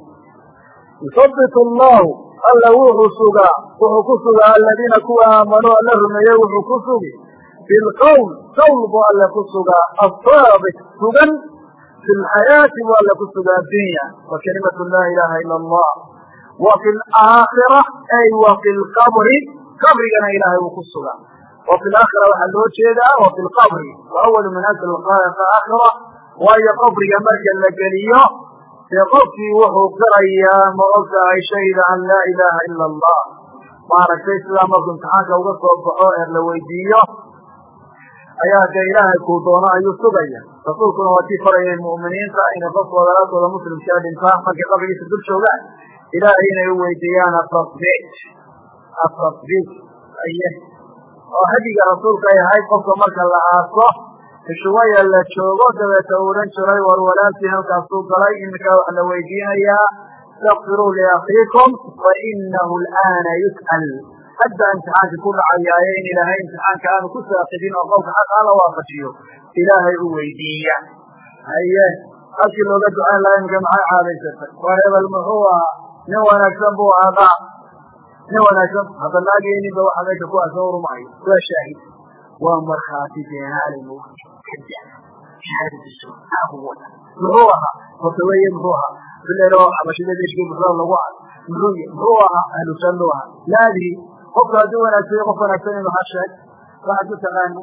yusabbit allahu alla wuxuu sugaa. Wuxuu ku sugaa aladiina kuwa aamanuu alla rumeeyey wuxuu ku sugi bilqowl qowl buu alle ku sugaa asaabit sugan fi lxayaati buu alle ku sugaa addunya wa kalimatu laa ilaha ila allah wa fi laakhira ay wa fi lqabri qabrigana ilahay wuu ku sugaa wa fi laakhira waxaa loo jeedaa wa fi lqabri wa awalu manaasil aakhira waayo qabriga marka la geliyo dee qofkii wuxuu qirayaa ma ogtahay shahida laa ilaha ila allah maaragtay sidaa markuu imtixaanka uga soo baxo ee la weydiiyo ayaa dee ilaahay kuu doono ayuu sugaya. Rasuulkuna waa kii farayay mu'miniinta inay qofkooda laagooda muslimkaa dhintaa markay qabrigiisa dul joogaan ilaahay inay u weydiiyaan atasbiit atasbiit aye. Oo hadiga rasuulka ay ahayd qofka marka la aaso shuwaya la joogo dabeeta u odhan jiray war walaalkii halkaasuu galay iminkaa wax la weydiinayaa istakfiruu liakhiikum fa inahu alana yus'al hadda imtixaankii ku dhacayaaye in ilaahay imtixaanka aanu ku saaqidin oo qowlka xaq ala waafajiyo ilaahay u weydiiya haye halkii looga ducayn lahaa iminka maxay caadaysatay war hebel muxuu ahaa nin wanaagsan buu ahaa nin wanaagsan hadda naagii ninba waxa meesha ku asan urumaayo waa shaahid waa markhaati beenaale muxuu ahaa horta weye muxuu ahaa bileero xabashida deeshkii buxraa lagu a muxuu ahaa ahlusannu ahaa laadri qofka hadduu wanaagsayo qof wanaagsan inu ha sheeg waxaad ku taqaani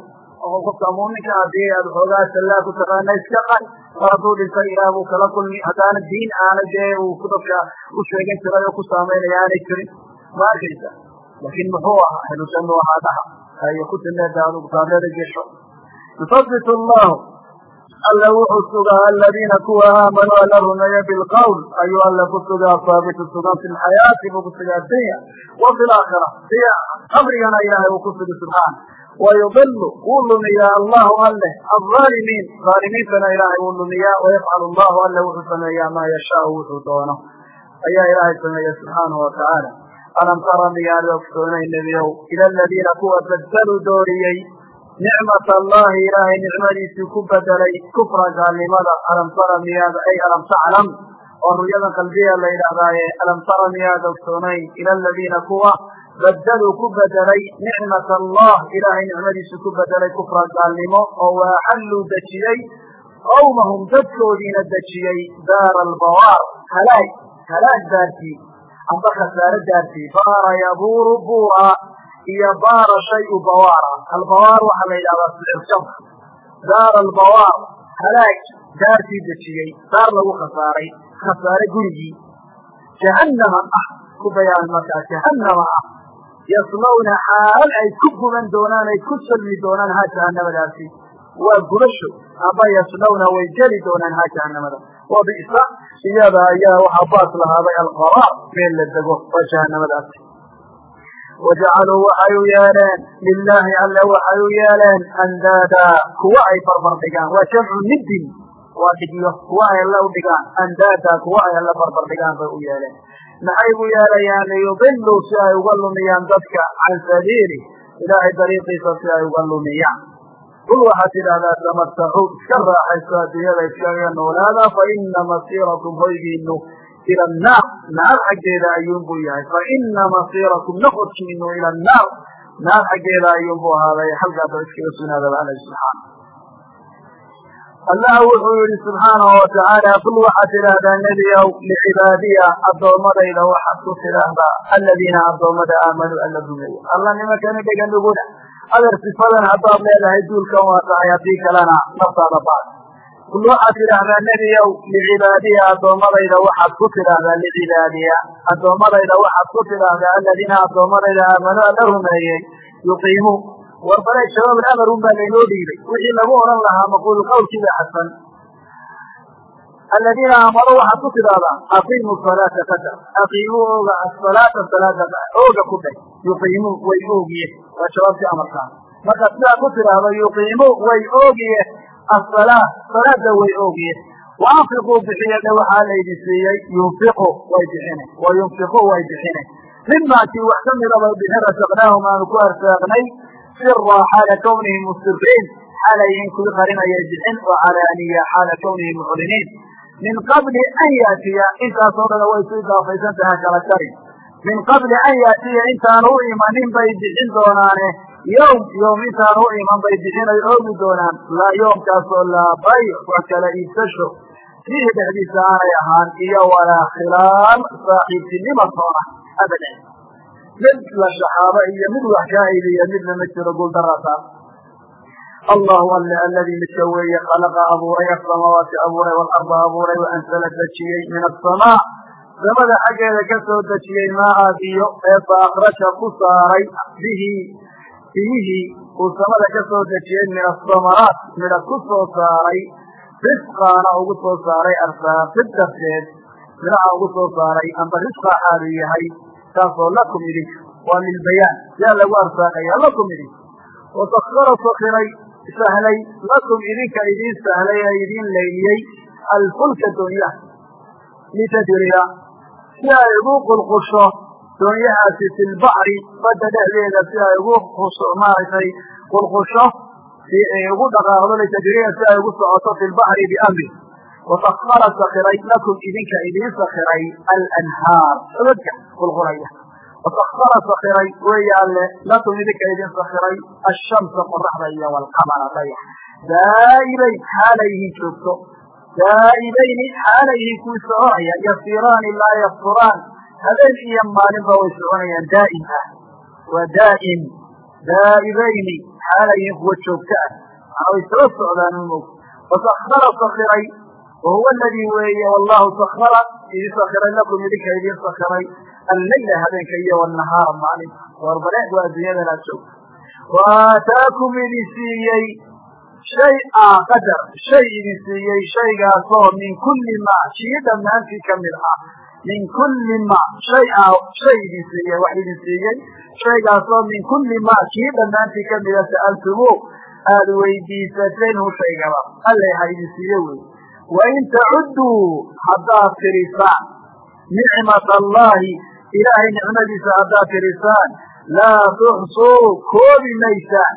oo qofka muuminka haddii aad xoogaa sallaa ku taqaana iska qan mar hadduu dhintay ilaah buu kala kulmi. Haddaana diin aana dee uu dadka u sheegan jiray oo ku saamaynaya aanay jirin. Ma arkaysa? Laakiin muxuu ahaa ahlu jannu ahaa. Dhaha ayo ku tineeda adugu taadeeda gesho yusabit allahu alla wuxuu sugaa aladiina kuwa aamanuu alla rumeeya bilqawl ayuu alla ku sugaa saabitu sugan fi lxayaati buu ku sugaa dunya wa fi laakhira si qabrigana ilaahay uu ku sugi subxaana wayudilu wuu lumiyaa allahu alleh alظaalimiin aalimiintana ilaahay wuu lumiyaa wayafcalu allahu alle wuxuu sameeyaa maa yashaau wuxuu doono ayaa ilaahay sameeya subxaanahu watacaala alam tara miyaad ogsoonay nebiyow ila aladiina kuwa badaluu dooriyey nicmat allahi ilaahay nicmadiisii ku bedelay kufra gaalnimada. Alam tara miyaad ay alam taclam. Oo ru'yadan qalbiya la yidhaahdaaye alam tara miyaad ogsoonayn ila aladiina kuwa badaluu ku bedelay nicmat allah ilaahay nicmadiisii ku bedelay kufra gaalnimo. Oo waaxalluu dejiyey. Qawmahum dadkoodiina dejiyey daara albawaar halaag halaag daartii. Amba khasaare daartii. Baara yabuuru buura iyo baara shayu bawaara albawaar waxaa la yidhahdaa sicirjabka daara albawaar halaag daartii dejiyey daar lagu khasaaray khasaare gurigii. Jahannama ah ku bayaan markaa jahannama ah. Yaslawna xaal ay ku guban doonaan ay ku salmi doonaan ha jahanamadaasi waa gubasho amba yaslawna way geli doonaan ha jahanamada wa bisa iyada ayaa waxaa baas lahaaday alqaraar meel la dego waa jahanamadaasi wajacaluu waxay u yeeleen lilaahi alle waxay u yeeleen andaada kuwa ay barbar dhigaan waa jamcu niddin waa dhigyo kuwa ay alle u dhigaan andaada kuwa ay alle barbar dhigaan bay u yeeleen maxay u yeelayaan liyudiluu si ay uga lumiyaan dadka can sabiili ilaahay dariiqiisa si ay uga lumiyaan qul waxaad tidhahdaa tamatacuu iska raaxayso adduunyada iskaga noolaada fa ina masiirakum hoygiinu ila annaar naar xaggeeda ayuunbuu yahay fa ina masiirakum noqodkiinu ila annaar naar xaggeeda ayuunbuu ahaaday halkaasa iskaga sugnaadaba alla subxaana allah wuxuu yihi subxaanahu watacaala qul waxaad tidhaahdaa nebiyow licibaadiya addoommadayda waxaad ku tidhaahdaa aladiina addoommada aamanuu alla rumeeya alla nimankana dhega nuguna adeer sifadan haddaad leedahay duulkan waa tahay haddii kalena naftaada baad qul waxaad tidhaahdaa nebiyow licibaadiya addoommadayda waxaad ku tidhaahdaa licibaadiya addoommadayda waxaad ku tidhaahdaa aladiina addoommadayda aamanuu alla rumeeyey yuqiimuu war bale shabaab amar un baa laynoo dhiibay. Wixii lagu odhan lahaa maquulu qawlkiiba xasan. Aladiina aamanuu waxaad ku tidahdaa aqiimu salaata qadar aqiimuu ooga asalaata salaada ooga ku dheh yuqiimuu way oogiye waa jawaabtii amarkaa markaad sidaa ku tidhaahdo yuqiimuu way oogiye asalaa salaada way oogiye wa anfiquu bixiye dhe waxaa laydin siiyey yunfiqu way bixine wa yunfiqu way bixine mimaakii wax ka mida bay bixin rasaqnaahum aanu ku arsaaqnay sira xaala kawnihim musiriin xaalayhin kuwii qarinayay bixin oo calaaniya xaala kawnihim mucliniin min qabli an yaatiya intaasoo dhan way isu idaafaysan tahay kala karin min qabli an yaatiya intaan u imanin bay bixin doonaane yowm yowm intaan u iman bay bixinay oogi doonaan laa yoomkaasoo laa bayc wax kala iibsasho fiihi dhexdiisa aanay ahaan iyo walaa khilaal saaxiibtinima toona abadan mid la shaxaabo iyo mid wax kaa iibiya midna ma jiro guuldaraasaas allahu alle aladii midka weeye khalaqa abuuray asamaawaati abuuray waalarda abuuray waanzala dejiyey min asamaa samada xaggeeda ka soo dejiyey maaha biyo ee fa akraja ku saaray bihi biyihii uu samada ka soo dejiyey min asamaraat midha ku soo saaray risqaana ugu soo saaray arsaaqid darteed midhaha ugu soo saaray amba risqaa xaalu yahay taasoo lakum idinka waa lilbayaan yaa lagu arsaaqaya lakum idinka wasakara sakiray sahlay lakum idinka idiin sahlay ee idiin layliyey alfulka doonyaha litadriya si ay ugu qulqusho doonyahaasi fi lbaxri badda dhexdeeda si ay ugu maaragtay qulqusho ugu dhaqaaqdo litadriya si ay ugu socoto fi lbaxri biamri wasakara sakiray lakum idinka idiin sakiray alanhaar sabadka qulqulaya wasakara sakiray weeye lakum idinka idin sakiray ashamsa qoraxda iyo walqamara dayax daa'ibayn xaalayhiin joogto daa'ibayni xaalayhiin kuwii soconaya yasiraani laa yafturaan habeen iyo maalinba way soconayaan daa'im ah waa daa'im daa'ibayni xaalayhiin kuwa joogto ah mana way soo socdaan umog wasakara sakiray wahuwa aladii weeye wallahu sakara idin sakiray lakum idinka idin sakiray alleyla habeenka iyo wanahaara maalinta warbale waa adduunyadan aad wa aataakum idin siiyey shay a qadar shay idin siiyey shaygaasoo min kulli ma kii dhammaantii ka mid ah min kulli ma shay a shay idin siiyey wax idin siiyey. Shaygaasoo min kulli ma kii dhammaantii kamida sa'altumu aada weydiisateen hu shaygaba. Alle ha idin siiye wey wain tacudduu haddaad tirisaan nicmat allahi ilaahay nicmadiisa haddaad tirisaan laa tuxsuu koobi maysaan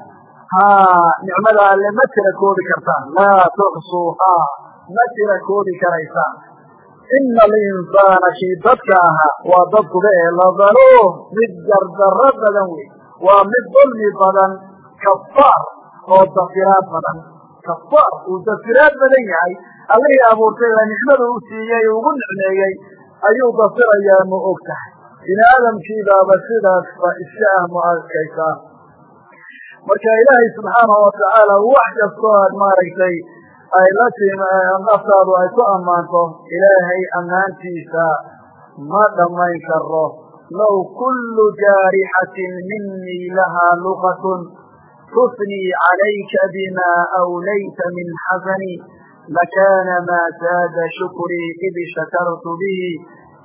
haa nicmada alle ma tira koobi kartaan laa tuxsuuhaa ma tira koobi karaysaan ina alinsaana kii dadka ahaa waa dadkuba ee ladaluum mid gardarro badan wey waa mid dulmi badan kafaar oo dafiraad badan kafaar uu dafiraad badan yahay allihii abuurtay la nicmada u siiyey ugu nicmeeyey ayuu dafirayaa ma og tahay bini aadamkiibaaba sidaasba iska ah ma arkaysaa marka ilaahay subxaanahu watacaala wax kastoo aad maaragtay ay la naftaadu ay ku ammaanto ilaahay ammaantiisa ma dhammayn karo low kullu jaarixatin minii lahaa luqatun tusnii calayka bima awlayta min xasani lakaana maa saada shukrii id shakartu bihi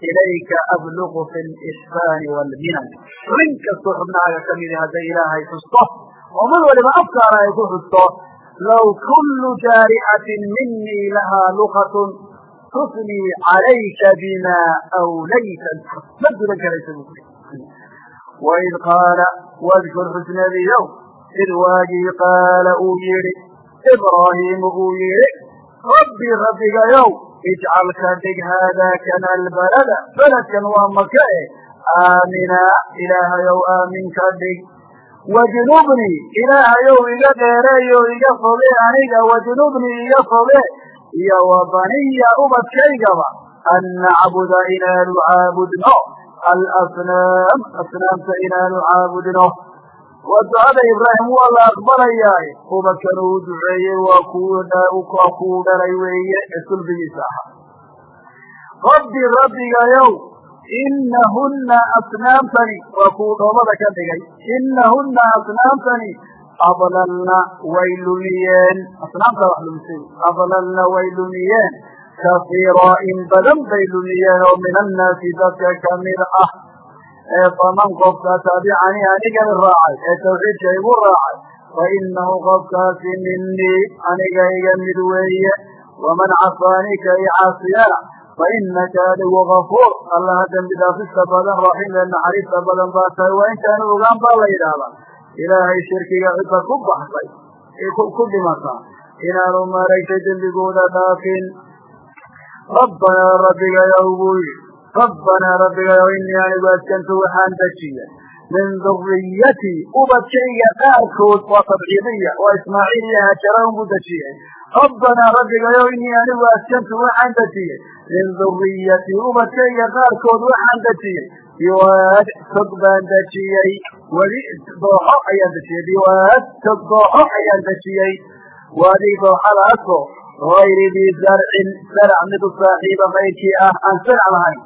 ilayka abluqu fi lixsaani waalminan rin kastoo xubnahaaga ka midi hadday ilaahay xusto oo mid waliba afkaana ay ku xusto low kullu jaaricatin minii lahaa luqatun tusnii calayka bima awlayta ma gudan karaysa bu waid qaala wadkur xusnadiyow id waagii qaala uu yidhi ibraahiimu uu yidhi rabbi rabbigayow ijcal ka dhig haadaakana albalada beledkan waa maka e aamina ilaahayow aamin ka dhig wajnubnii ilaahayow iga dheereeyo iga foge aniga wajnubnii iga foge iyo wa baniya ubadkaygaba an nacbuda inaanu caabudno alasnaam asnaamta inaanu caabudno waa ducada ibraahim waa la aqbalayaaye ubadkan uu duceeyey waa kuwaa kuu dhalay weeye ee sulbigiisa ahaa rabbi rabbigayow inahuna asnaamtani waa kuu dhoomada ka dhigay inahuna asnaamtani adlalna way lumiyeen asnaamta wax lumisay adlalna way lumiyeen kasiira in badan bay lumiyeen oo min annaasi dadka ka mid ah ee faman qofka taabicanii anigani raacay ee tawxiidka igu raacay fa inahu qofkaasi minii aniga iga mid weeye waman casaanii ka i caasiyana fainaka adigu gafuur allaha dembi dhaafista badan raxiim ee naxariista badan baa tahay waa intaanu ogaan baa la yidhaahdaa ilaahay shirkiga cidda ku baxsay ku dhimataa inaanu maaragtay dembigooda dhaafin rabbanaa rabbigayow buu yidhi rabbanaa rabbigayow inii anigu askantu waxaan dejiyay min duriyatii ubadkayga qaarkood waa tabciidiya waa ismaaciil iyo haajara unbuu dejiyey rabbanaa rabbigayow inii anigu askantu waxaan dejiyey min duriyatii ubadkayga qaarkood waxaan dejiyey biwaad tog baan dejiyey weli dooxo ayaan dejiyey biwaad tog dooxo ayaan dejiyey waadii dooxadaasoo hayri dii zarcin sarac mid saaxiiba kayrkii ah aan sarac lahayn.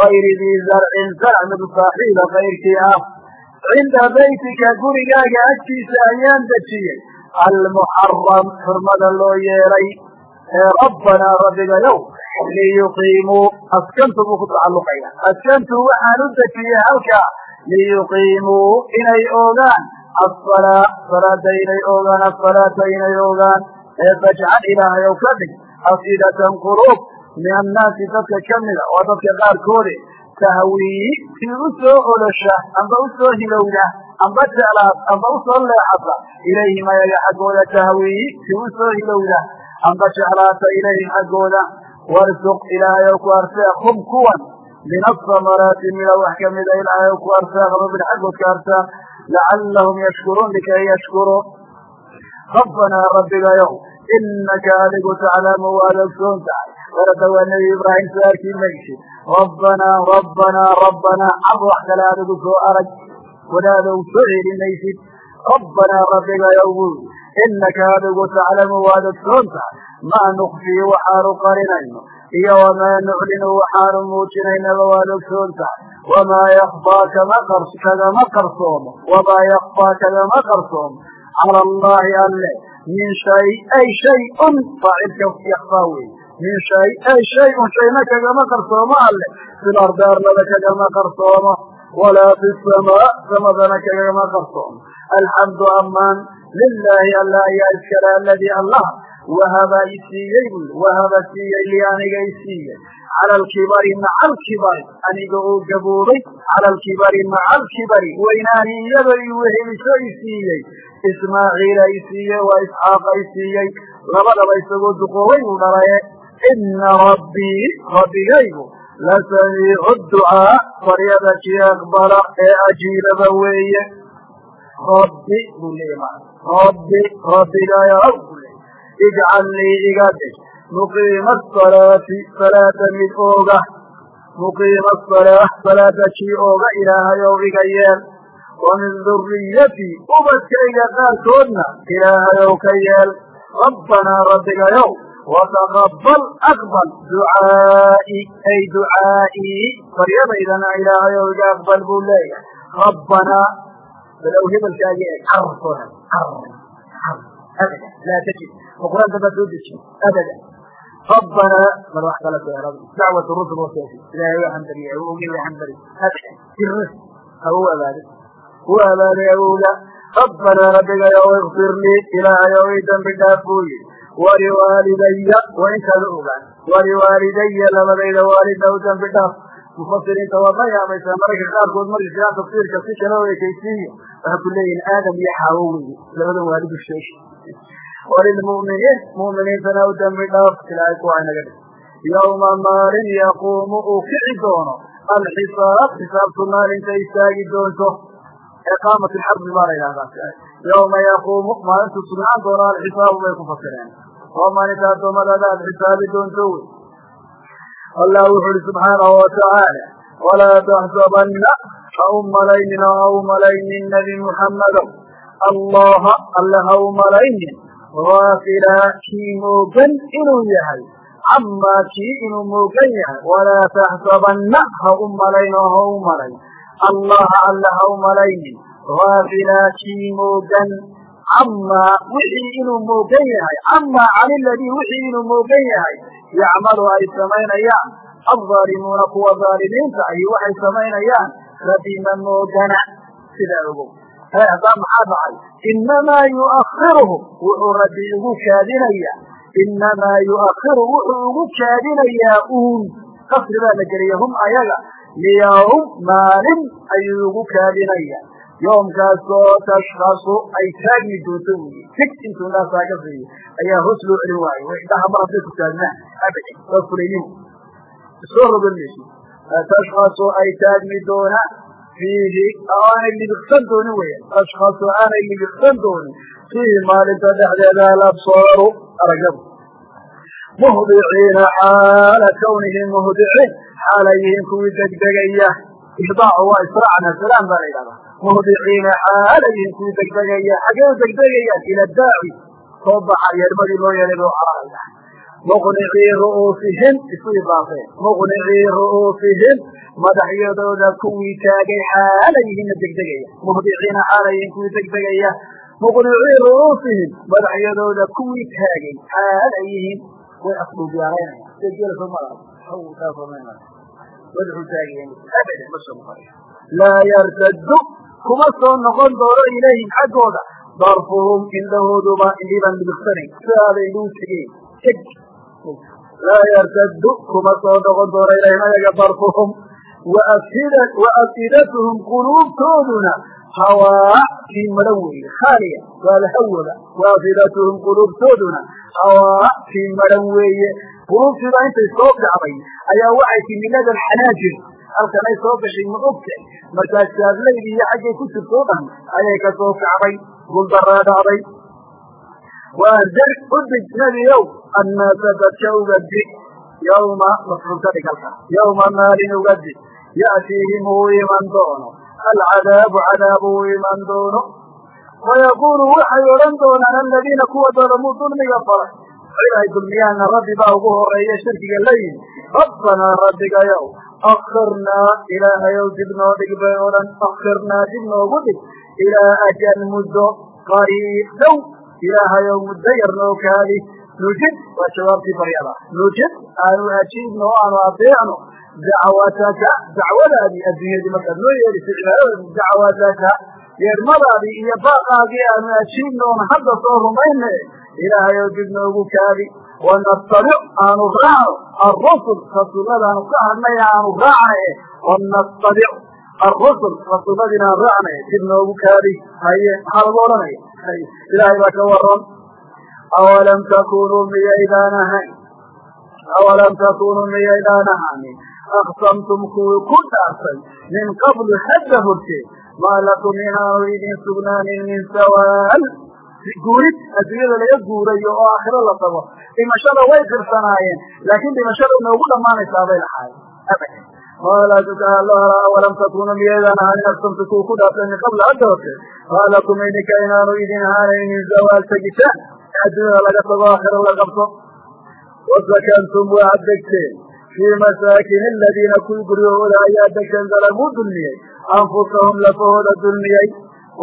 Hayri dii zarcin sarac mid saaxiiba kayrkii ah. Cinda baytika gurigaaga agtiisa ayaan dejiyey almuxaram xurmada loo yeelay. Ee rabbanaa rabbigayow liyuqiimuu askantu buu ku tacalluqaya askantu waxaan u dejiyey halkaa liyuqiimuu inay oogaan asalaa salaada inay oogaan asalaata inay oogaan ee fajcal ilaahay ow ka dhig afidatan quluub min annaasi dadka kamida waa dadka qaarkoode tahwii tii u soo olosha amba u soo hilowda amba jeclaad amba u soo leexata ilayhim ayaga xaggooda tahwii tii u soo hilowda amba jeclaata ilayhim xaggooda warsuq ilaahay ku arsaaq hum kuwan min asamaraati mida wax kamida ilaahay ow ku arsaaq rabin xaggood ka arsaaq lacallahum yashkuruun likay yashkuruun rabbanaa rabbigayow inaka adigu taclamu waad ogsoon tahay warada waa nebi ibraahim su'aalkii maysid rabbanaa rabbanaa rabbanaa cab wax kale adigu soo arag wadaada u soo celi maysid rabbanaa rabbigayow buu inaka adigu taclamu waad ogsoon tahay maa nukfii waxaanu qarinayno iyo wamaa nuclinu waxaanu muujinaynaba waad ogsoon tahay wamaa yakfaa kama kagama qarsoomo wamaa yakfaa kagama qarsoomo cala allahi alle min shay ay shay-un faacilka yakfaa wey min shay ay shay-un shayna kagama qarsoomo alle fil kagama qarsoomo walaa fi samaa samadana kagama qarsoomo alxamdu amaan lilaahi alla ayaa iskale aladii allah wahaba isiiyey bui wahaba siiyey li aniga isiiyey cala alkibari maca alkibari aniga oo gaboobay cala alkibari maca alkibari weynaani iyadoo i weheliso isiiyey ismaaciila isiiyey waa isxaaqa isiiyey labadaba isagoo duqoobay buu dhalaye ina rabbii rabbigaygu lasamiicu ducaa baryada kii aqbala ee ajiibaba weeye rabbi buu leeya rabbi rabbigayow buu leey ijcal lii iga dhig muqiima asalaati salaada mid ooga muqiima asalaa salaada kii ooga ilaahayow iga yeel wa min duriyatii ubadkayga qaarkoodna ilaahayow ka yeel rabbanaa rabbigayow wataqabal aqbal ducaa'i ay ducaa'ii baryadaydana ilaahay iga aqbal buu leeyahay rabbanaa balow hebelkaagi eg cararkooda carar abada laa tajid oo qur'aanka baa soo dejiye abada rabbanaa mar wax kala erad dacwat rusul oo sheegay ilaahay waxaan bariyay awowgii waxaan bariyay abada jirna ha u abaado u abaaday awowga rabbanaa rabbigayo ikfir lii ilaahay oo ii dambi dhaaf buu yidhi waliwaalidaya waa intaada ogaan waliwaalidaya labadayda waalidna u dambi dhaaf mufasiriinta waad la yaabaysaa mararka qaarkood markay sidaa tafsiirka si kale o ekaysiiyo waxay ku leeyihiin aadam iyo xaawo weye labadan walilmu'miniin mu'miniintana u dambi dhaaf ilaahay kuwaa inaga dhig yawma maalin yaquumu uu kici doono alxisaab xisaabtu maalinta istaagi doonto iqaamat alxarbi baa la yidhahdaa yawma yaquumu maalintu sugnaan doono alxisaabu bay ku fasireen oo maalinta addoommadaada aad xisaabi doonto wey allah wuxu uhi subxaanahu watacaala walaa taxsabanna ha u malaynin ha u malaynin nebi muxammadow allaha alle ha u malaynin gaafilaa kii moogan inuu yahay camaa kii inuu moogan yahay walaa taxsabanna ha u malayn oo ha u malayn allaha alle ha u malaynin gaafilaa kii moogan camaa wixii inuu moogan yahay camaa cani ladii wixii inuu moogan yahay yacmalu ay samaynayaan alzaalimuuna kuwa zaalimiinta ahi waxay samaynayaan rabbi ma moogana sidaa ogow haddaa maxaa dhacay inamaa yuakhiruhum wuxuu rabbi igu kaadinayaa inamaa yuakhiru wuxuu igu kaadinayaa uun kasri baa la geliya hum ayaga liyawm maalin ayuu igu kaadinaya yoomkaasoo tashkasu ay taagmi doonto wey tig intuu naasaa ka siiyo ayaa hoos loo celin waayo indhaha mar hadday ku taagnaan abadan waa fulaynimo isoo rogan mayso tashkasu ay taagmi doonaan fiihi aanay libiqsan doonin weya tashkasu aanay libiqsan doonin fiihi maalinta dhexdeeda alabsaaru aragadu muhdiciina xaala kawnihim muhdiciin xaalay yihiin kuwii degdegaya ihdaacu waa israacna salaam baa la yidhahdaa muhdiciina xaalayihin kuwii degdegaya xaggee u degdegayaan ila daaci soo baxa yeedhmadii loo yeelay buu cararaya muqnicii ru'uusihim isu idaafeen muqnicii ru'uusihim madaxyadooda kuwii taagay xaalayihinna degdegaya muhdiciina xaalayihin kuwii degdegaya muqnicii ru'uusihim madaxyadooda kuwii taagay xaalayihin way noqonayo laa yartaddu kuma soo noqon doono ilayhim xaggooda. Darfuhum indhahooduba indhiibaan midigsanayn sidaaday indhuu tegeen. Teg laa yartaddu kuma soo noqon doono ilayhim ayaga darfuhum wa afidatuhum quluubtooduna hawaa kii madhan weeye khaaliya waa lahawaba wa afidatuhum quluubtooduna hawaa kii madhan weeye quluubtiiba intay soo kacday ayaa waxay ti milada alxanaajir halkanay soo gashay ma ogta markaas saablaydi iyo xaggay ku jirto o dhan ayay ka soo kacday guldaraa dhacday waanzir udig nebiyow annaasa dadka uga dig yawma mafcuul ka dhig halka ya'tiihim uu iman doono alcadaabu cadaabu uu iman doono wayaquulu waxay odhan doonaan aladiina kuwa dalamuu dulmiga falay ilaahay dulmiyaana rabbi baa ugu horreeya shirkiga la yimi rabbanaa rabbigayow akirnaa ilaahayow dib noo dhig bay odhan akirnaa dib noogu dhig ilaa ajal muddo qariib dhow ilaahayow muddo yar noo kaadi nujib waa jawaabtii baryada nujib aanu ajiibno aanu adeecno dacwataka dacwadaadii adduunyadii markaad noo yeedhisay cibaadada dacwataka yeedhmadaadii iyo baaqaagii aanu ajiibno oon hadda soo rumayne ilaahayow dib noogu kaadi. Wanattabic aanu raacno. Arusul rasuulladaanu ka hadnay aanu raacnaye wanattabic arusul rasuulladiina aan raacnaye dib noogu kaadi. Haye maxaa lagu odhanaya? Ilaahay baa ka waran awalam takunuu miyaydaan ahayn awalam takunuu miyaydaan ahaanin aqsamtum kuwii ku dhaartay min qablu hadda horteed maa lakum inaanu idin sugnaanin min sawaal guurid adduunyada laga guurayo oo aakhiro la tago dhimashada way firsanaayeen laakiin dhimashada noogu dhammaanaysaa bay lahaayeen awalam takunu miyaydaan ahaanin aqsamtu kuwa ku dhaartay min qablu hadda horteed maa lakum idinka inaanu idin ahaanayn min zawaal tegitaan adduunyada laga tago aakhiro la qabto wasakantum waad degteen fii masaakin aladiina kuwii guryahooda ayaa degteen dalamuu dulmiyey anfusahum lafahooda dulmiyey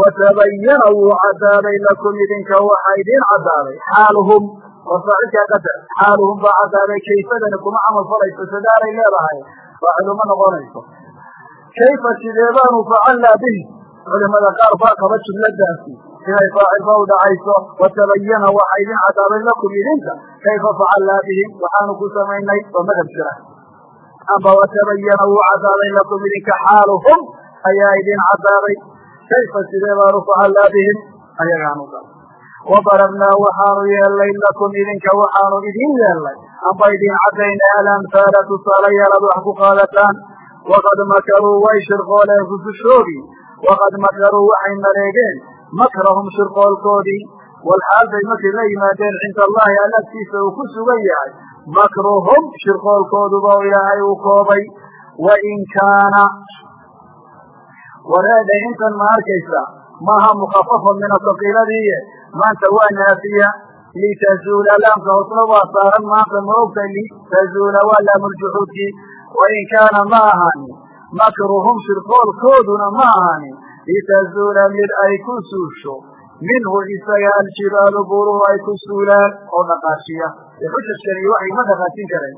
watabayana wuu cadaaday lakum idinka waxa idiin cadaaday xaaluhum wasaacilkaa qadar xaaluhum baa cadaaday kayfadani kuma camal falayso sadaaray leedahay faacilu ma noqonayso kayfa sideebaanu facalnaa bihi culimada qaar baa qaba jumladaasi inay faacilba u dhacayso watabayana waxa idin cadaaday lakum idinka kayfa facalnaa bihim? Waxaanu ku samaynay oo madhab jira. Amba watabayana wuu cadaaday lakum idinka xaaluhum? Ayaa idin cadaaday kayfa sidee baanu facalnaa bihim? Ayagaanu gal wadarabnaa waxaanu yeelnay lakum idinka waxaanu idin yeelnay. Amba idin cadaynay alamhaala tusaalayaal ad wax ku qaadataan. Waqad makaruu way shirqooleen rusushoodii. Waqad makaruu waxay maleegeen makrahum shirqoolkoodii. Walxaal bay markay la yimaadeen cinda allahi alagtiisa uu ku sugan yahay. Makruhum shirqoolkooduba ilaahay uu koobay. Wain kaana wareedha intan ma arkaysa. Maaha mukafafan min asaqiiladiiye maanta waa naafiya. Litazuula laamka hoosna waa saaran. Maanta maogta litazuula waa laamuljuxuudkii wain kaana ma ahaanin makruhum shirqoolkooduna ma ahaanin litazuula mid ay ku suusho minhu isaga aljibaalu buruhu ay ku suulaan oo dhaqaashiya xujajkani waxay ma dhaqaashin kareen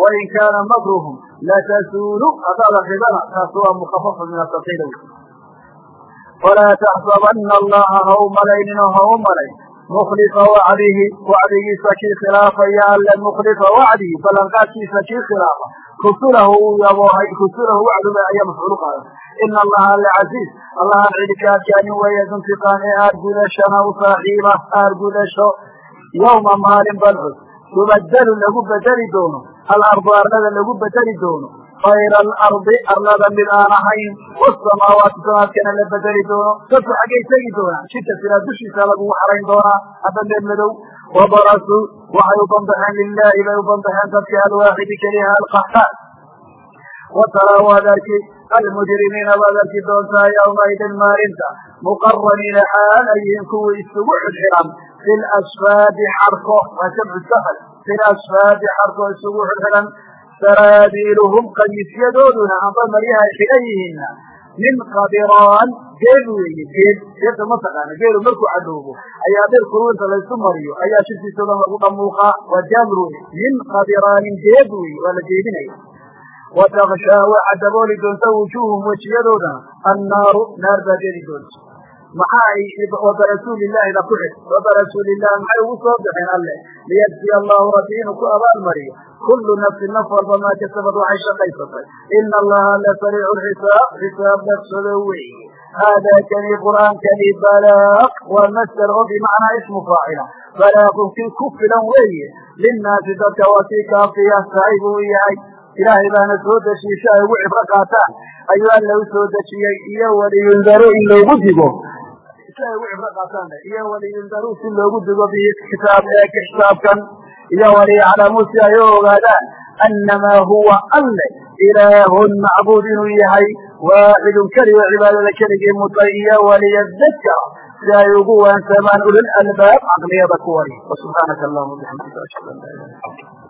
wain kaana makruhum latasuulu haddaad akridana taas waa mukafafa min asaqiila falaa taxsabana allaha ha u malaynino ha u malayn mukhlifa wacdihi wacdigiisa kii khilaafaya alle mukhlifa wacdihi ballanqaadkiisa kii khilaafa kusulahu uu yaboohay kusulahu wacduga ayaa mafcuul qaadan ina allaha alle casiiz allahan cidikaadkaanin weeye duntiqaan ee aar gudashana u saaxiiba aar gudasho yawma maalin balcus tubadalu lagu bedeli doono. Alardu arlada lagu bedeli doono. Kayra alardi arlada mid aan ahayn. Wasamaawaati samaadkana la bedeli doono. Dadku xaggay tegi doonaan. Jidka silaa dushiisa lagugu xarayn doonaa. Hadda madow wabarasuu waxay u banbaxeen lilaahi bay u banbaxeen dadka alwaaxidi keliha alqaxaar wataraa waad arki almujrimiina waad arki doontaa yawmaidin maalinta muqaraniina xaal ay yihiin kuwii isugu xidxiran fi lasfaadi xarko waa jamcu safal fi lasfaadi xarko isugu xidxiran saraabiiluhum qamiisyadooduna amba maryahay xidhan yihiinna min qadiraan geed weeye geed geedka ma taqaana geelu markuu cadhoobo ayaa dhir kuruinta laysu mariyo ayaa shirkiisa dhan lagu dhamuuqaa waa jaamir weye min qadiraanin geed weye waa la jeedinaya watakshaa waxaa dabooli doonta wujuuhum wejiyadoodana annaaru naar baa geli doonta maxaa ay wabarasuulilahi la ku xid wabarasuulilah maxay ugu soo baxeen alle? Liyajziya allahu rabbi inuu ku abaalmariyo. Kullu nafsin naf walba maa kasabad waxay shaqaysatay. Ina allaha la sariicu lxisaab xisaab nafsado weeye haadaa kani qur'aankani balaaq. Waa masder oo bimacnaa ismu faacila. Balaaqun kii ku filan weeye linnaasi dadka waa kii kaafiya. Sahay buu yahay. Ilaahay baana soo dejiyey si ay ugu cibro qaataan. Ayuu alla u soo dejiyey. Iyo waliyundaru in loogu digo si ay ugu cibro qaataan iyo waliyundaru si loogu digo bihi kitaab kitaabkan iyo waliyaclamuu si ay u ogaadaan annamaa huwa alle. Ilaahun macbuud inuu yahay waaxidun keligo cibaadada keligii mutay iyo waliyadakara si ay ugu waansamaan ulil albaab caqliyada kuwani wa subxaanaka allahuma bixamdika ashhadu an laa ilaha illa anta